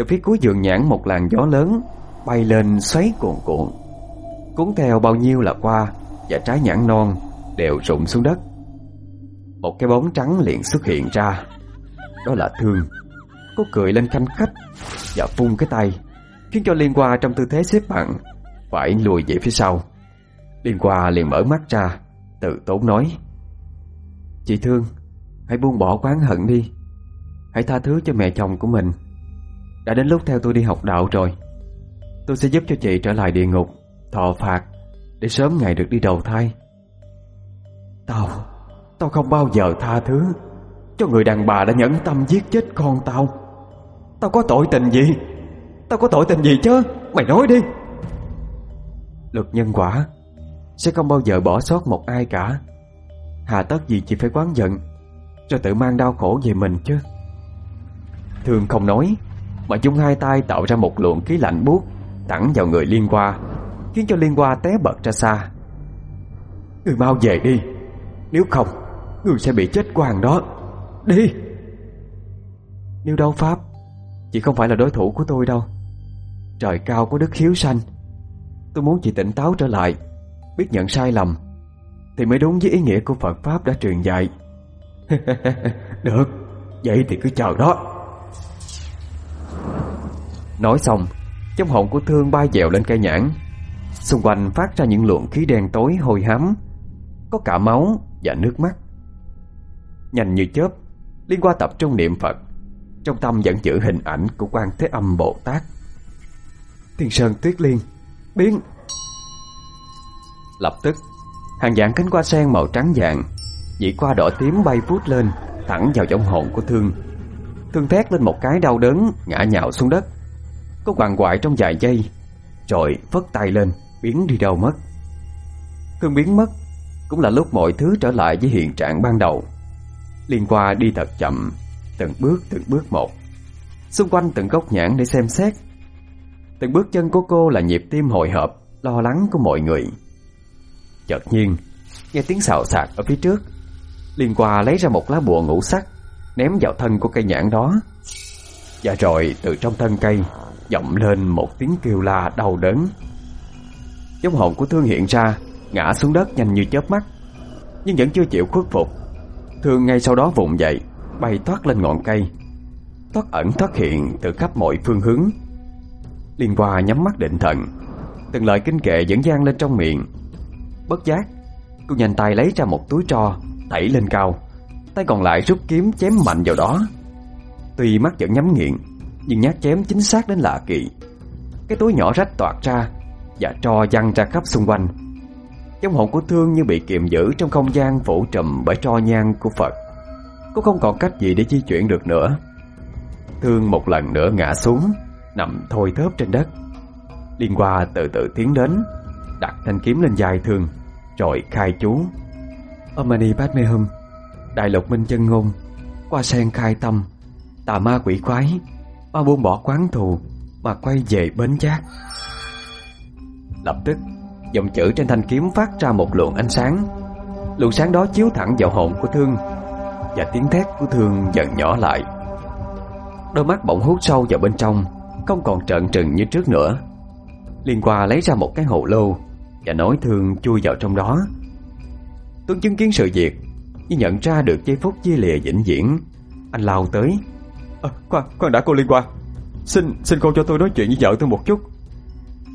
Từ phía cuối giường nhãn một làn gió lớn Bay lên xoáy cuồn cuộn. Cuốn theo bao nhiêu là qua Và trái nhãn non Đều rụng xuống đất. Một cái bóng trắng liền xuất hiện ra. Đó là Thương. Cô cười lên khanh khách Và phun cái tay, Khiến cho Liên Qua trong tư thế xếp bằng Phải lùi về phía sau. Liên Qua liền mở mắt ra, Tự tốn nói, Chị Thương, Hãy buông bỏ quán hận đi. Hãy tha thứ cho mẹ chồng của mình. Đã đến lúc theo tôi đi học đạo rồi. Tôi sẽ giúp cho chị trở lại địa ngục, Thọ phạt, Để sớm ngày được đi đầu thai. Tao Tao không bao giờ tha thứ. Cho người đàn bà đã nhẫn tâm giết chết con tao. Tao có tội tình gì? Tao có tội tình gì chứ? Mày nói đi. Luật nhân quả Sẽ không bao giờ bỏ sót một ai cả. Hà tất gì chị phải quán giận Rồi tự mang đau khổ về mình chứ. Thương không nói mà dùng hai tay tạo ra một luồng khí lạnh buốt Thẳng vào người Liên Hoa, Khiến cho Liên Hoa té bật ra xa. Người mau về đi, Nếu không, Người sẽ bị chết quàng đó. Đi! Nếu đấu pháp Chị không phải là đối thủ của tôi đâu. Trời cao có đức hiếu sanh. Tôi muốn chị tỉnh táo trở lại, Biết nhận sai lầm, Thì mới đúng với ý nghĩa của Phật Pháp đã truyền dạy. [LAUGHS] Được, Vậy thì cứ chờ đó. Nói xong, Trong hồn của thương bay dèo lên cây nhãn. Xung quanh phát ra những luồng khí đen tối hôi hám, Có cả máu và nước mắt. Nhanh như chớp, Liên qua tập trung niệm Phật. Trong tâm vẫn giữ hình ảnh của quan Thế Âm Bồ Tát. Thiên Sơn Tuyết Liên, Biến. Lập tức, Hàng dạng cánh hoa sen màu trắng vàng dị qua đỏ tím bay vút lên, Thẳng vào trong hồn của Thương. Thương thét lên một cái đau đớn, Ngã nhào xuống đất. Có quằn quại trong vài giây. Rồi phất tay lên, Biến đi đâu mất. Thương biến mất Cũng là lúc mọi thứ trở lại với hiện trạng ban đầu. Liên qua đi thật chậm, Từng bước từng bước một. Xung quanh từng góc nhãn để xem xét. Từng bước chân của cô là nhịp tim hồi hộp, Lo lắng của mọi người. Chợt nhiên, Nghe tiếng xào xạc ở phía trước. Liên qua lấy ra một lá bùa ngũ sắc, Ném vào thân của cây nhãn đó. Và rồi từ trong thân cây vọng lên một tiếng kêu la đau đớn. Giống hồn của Thương hiện ra, Ngã xuống đất nhanh như chớp mắt, Nhưng vẫn chưa chịu khuất phục. Thương ngay sau đó vùng dậy, Bay thoát lên ngọn cây. Thoát ẩn, thoát hiện từ khắp mọi phương hướng. Liên Hoa nhắm mắt định thần, Từng lời kinh kệ vẫn gian lên trong miệng. Bất giác, Cô nhanh tay lấy ra một túi tro Đẩy lên cao, Tay còn lại rút kiếm chém mạnh vào đó. Tuy mắt vẫn nhắm nghiện nhưng nhát chém chính xác đến lạ kỳ. Cái túi nhỏ rách toạt ra Và tro văng ra khắp xung quanh. Trong hồn của Thương như bị kiềm giữ Trong không gian phủ trùm bởi tro nhang của Phật Cô không còn cách gì để di chuyển được nữa. Thương một lần nữa ngã xuống, Nằm thôi thớp trên đất. Liên Hoa từ từ tiến đến, Đặt thanh kiếm lên dài Thương, Rồi khai chú. Omani Padme Hum, Đại lục minh chân ngôn, Qua sen khai tâm, Tà ma quỷ quái Ma buông bỏ quán thù Mà quay về bến giác Lập tức, Dòng chữ trên thanh kiếm phát ra một luồng ánh sáng. Luồng sáng đó chiếu thẳng vào hồn của Thương, Và tiếng thét của Thương dần nhỏ lại. Đôi mắt bỗng hút sâu vào bên trong, Không còn trợn trừng như trước nữa. Liên qua lấy ra một cái hồ lô, Và nói Thương chui vào trong đó. Tuấn chứng kiến sự việc, Nhưng nhận ra được giây phút chia lìa vĩnh viễn. Anh lao tới
à, Khoan, khoan đã cô Liên qua Xin, xin cô cho tôi nói chuyện với vợ tôi một chút.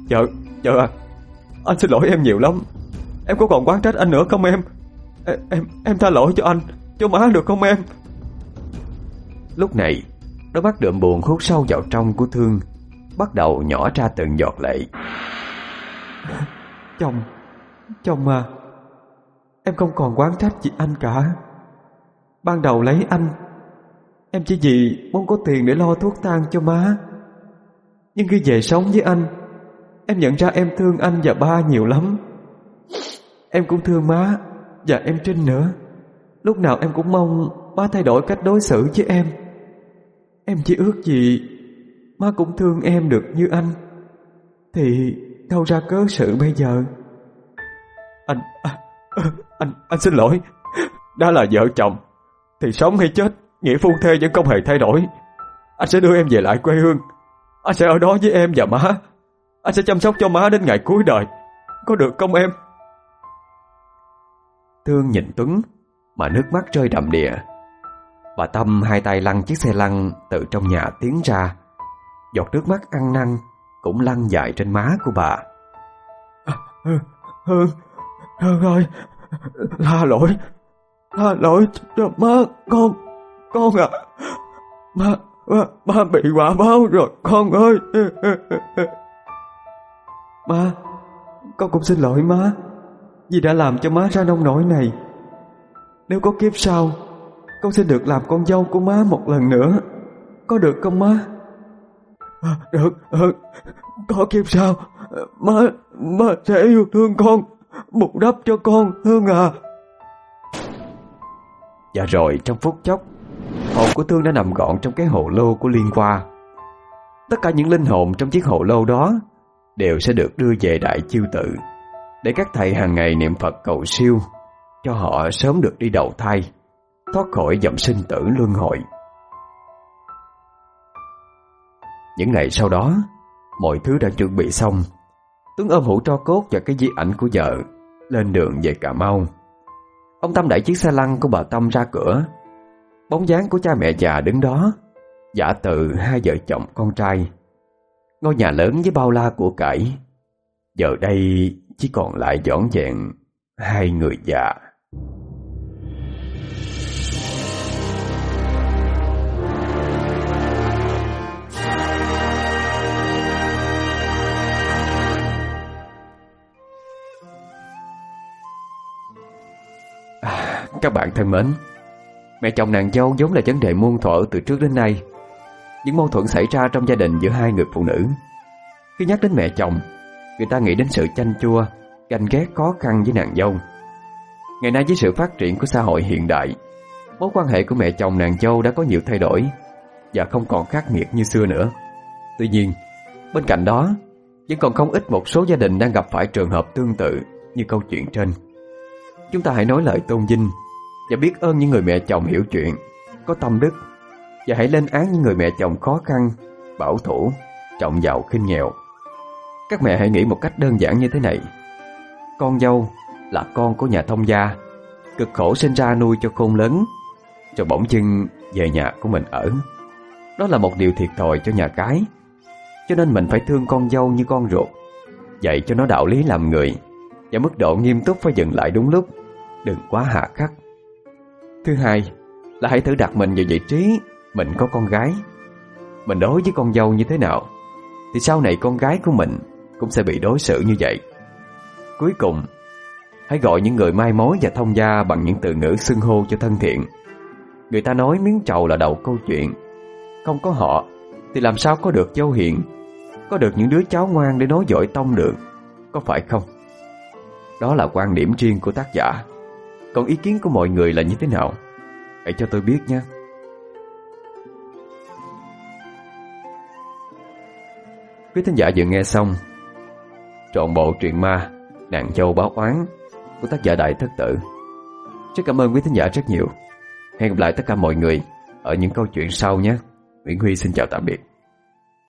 Vợ, vợ à Anh xin lỗi em nhiều lắm. Em có còn quán trách anh nữa không em? Em, em, em tha lỗi cho anh Cho má được không em?
Lúc này Đôi mắt đượm buồn hút sâu vào trong của Thương Bắt đầu nhỏ ra từng giọt lệ. [LAUGHS]
Chồng Chồng à Em không còn quán trách gì anh cả. Ban đầu lấy anh Em chỉ vì muốn có tiền để lo thuốc thang cho má. Nhưng khi về sống với anh Em nhận ra em thương anh và ba nhiều lắm. Em cũng thương má Và em Trinh nữa. Lúc nào em cũng mong má thay đổi cách đối xử với em. Em chỉ ước gì Má cũng thương em được như anh. Thì đâu ra cớ sự bây giờ? Anh à, ờ, Anh anh xin lỗi. Đã là vợ chồng. Thì sống hay chết? Nghĩa phu thê vẫn không hề thay đổi. Anh sẽ đưa em về lại quê hương. Anh sẽ ở đó với em và má. Anh sẽ chăm sóc cho má đến ngày cuối đời. Có được không em?
Thương nhìn Tuấn Mà nước mắt rơi đầm đìa. Bà Tâm hai tay lăn chiếc xe lăn Từ trong nhà tiến ra. Giọt nước mắt ăn năn Cũng lăn dài trên má của bà.
Hương Hương ơi Tha lỗi Tha lỗi cho má con con à Má Má, ba bị quả báo rồi con ơi. Má Con cũng xin lỗi má Vì đã làm cho má ra nông nỗi này. Nếu có kiếp sau Con sẽ được làm con dâu của má một lần nữa. Có được không má? À, Được, được. Có kiếp sau Má, má sẽ yêu thương con Bù đắp cho con Hương à.
Và rồi trong phút chốc Hồn của Thương đã nằm gọn trong cái hồ lô của Liên Qua Tất cả những linh hồn trong chiếc hồ lô đó Đều sẽ được đưa về Đại Chiêu Tự Để các thầy hàng ngày niệm Phật cầu siêu, Cho họ sớm được đi đầu thai, Thoát khỏi dòng sinh tử luân hồi. Những ngày sau đó, Mọi thứ đã chuẩn bị xong. Tuấn ôm hũ tro cốt và cái di ảnh của vợ Lên đường về Cà Mau. Ông Tâm đẩy chiếc xe lăn của bà Tâm ra cửa Bóng dáng của cha mẹ già đứng đó Giả tự hai vợ chồng con trai. Ngôi nhà lớn với bao la của cải. Giờ đây chỉ còn lại dọn dẹn Hai người già. À, Các bạn thân mến Mẹ chồng nàng dâu vốn là vấn đề muôn thuở từ trước đến nay. Những mâu thuẫn xảy ra trong gia đình giữa hai người phụ nữ. Khi nhắc đến mẹ chồng, Người ta nghĩ đến sự chanh chua, Ganh ghét khó khăn với nàng dâu. Ngày nay với sự phát triển của xã hội hiện đại, Mối quan hệ của mẹ chồng nàng dâu đã có nhiều thay đổi Và không còn khắc nghiệt như xưa nữa. Tuy nhiên, Bên cạnh đó, Vẫn còn không ít một số gia đình đang gặp phải trường hợp tương tự Như câu chuyện trên. Chúng ta hãy nói lời tôn vinh và biết ơn những người mẹ chồng hiểu chuyện. Có tâm đức. Và hãy lên án những người mẹ chồng khó khăn, Bảo thủ, Trọng giàu, khinh nghèo. Các mẹ hãy nghĩ một cách đơn giản như thế này. Con dâu là con của nhà thông gia, Cực khổ sinh ra nuôi cho khôn lớn, Cho bỗng chưng về nhà của mình ở. Đó là một điều thiệt thòi cho nhà cái. Cho nên mình phải thương con dâu như con ruột, Dạy cho nó đạo lý làm người. Và mức độ nghiêm túc phải dừng lại đúng lúc. Đừng quá hạ khắc. Thứ hai là hãy thử đặt mình vào vị trí mình có con gái. Mình đối với con dâu như thế nào thì sau này con gái của mình cũng sẽ bị đối xử như vậy. Cuối cùng, hãy gọi những người mai mối và thông gia bằng những từ ngữ xưng hô cho thân thiện. Người ta nói miếng trầu là đầu câu chuyện. Không có họ thì làm sao có được dâu hiện, có được những đứa cháu ngoan để nói dõi tông được, có phải không? Đó là quan điểm riêng của tác giả. Còn ý kiến của mọi người là như thế nào? Hãy cho tôi biết nhé. Quý thính giả vừa nghe xong Trọn bộ truyện ma Nàng châu báo oán Của tác giả Đại Thất Tử Rất cảm ơn quý thính giả rất nhiều
Hẹn gặp lại tất cả mọi người Ở những câu chuyện sau nhé Nguyễn Huy xin chào tạm biệt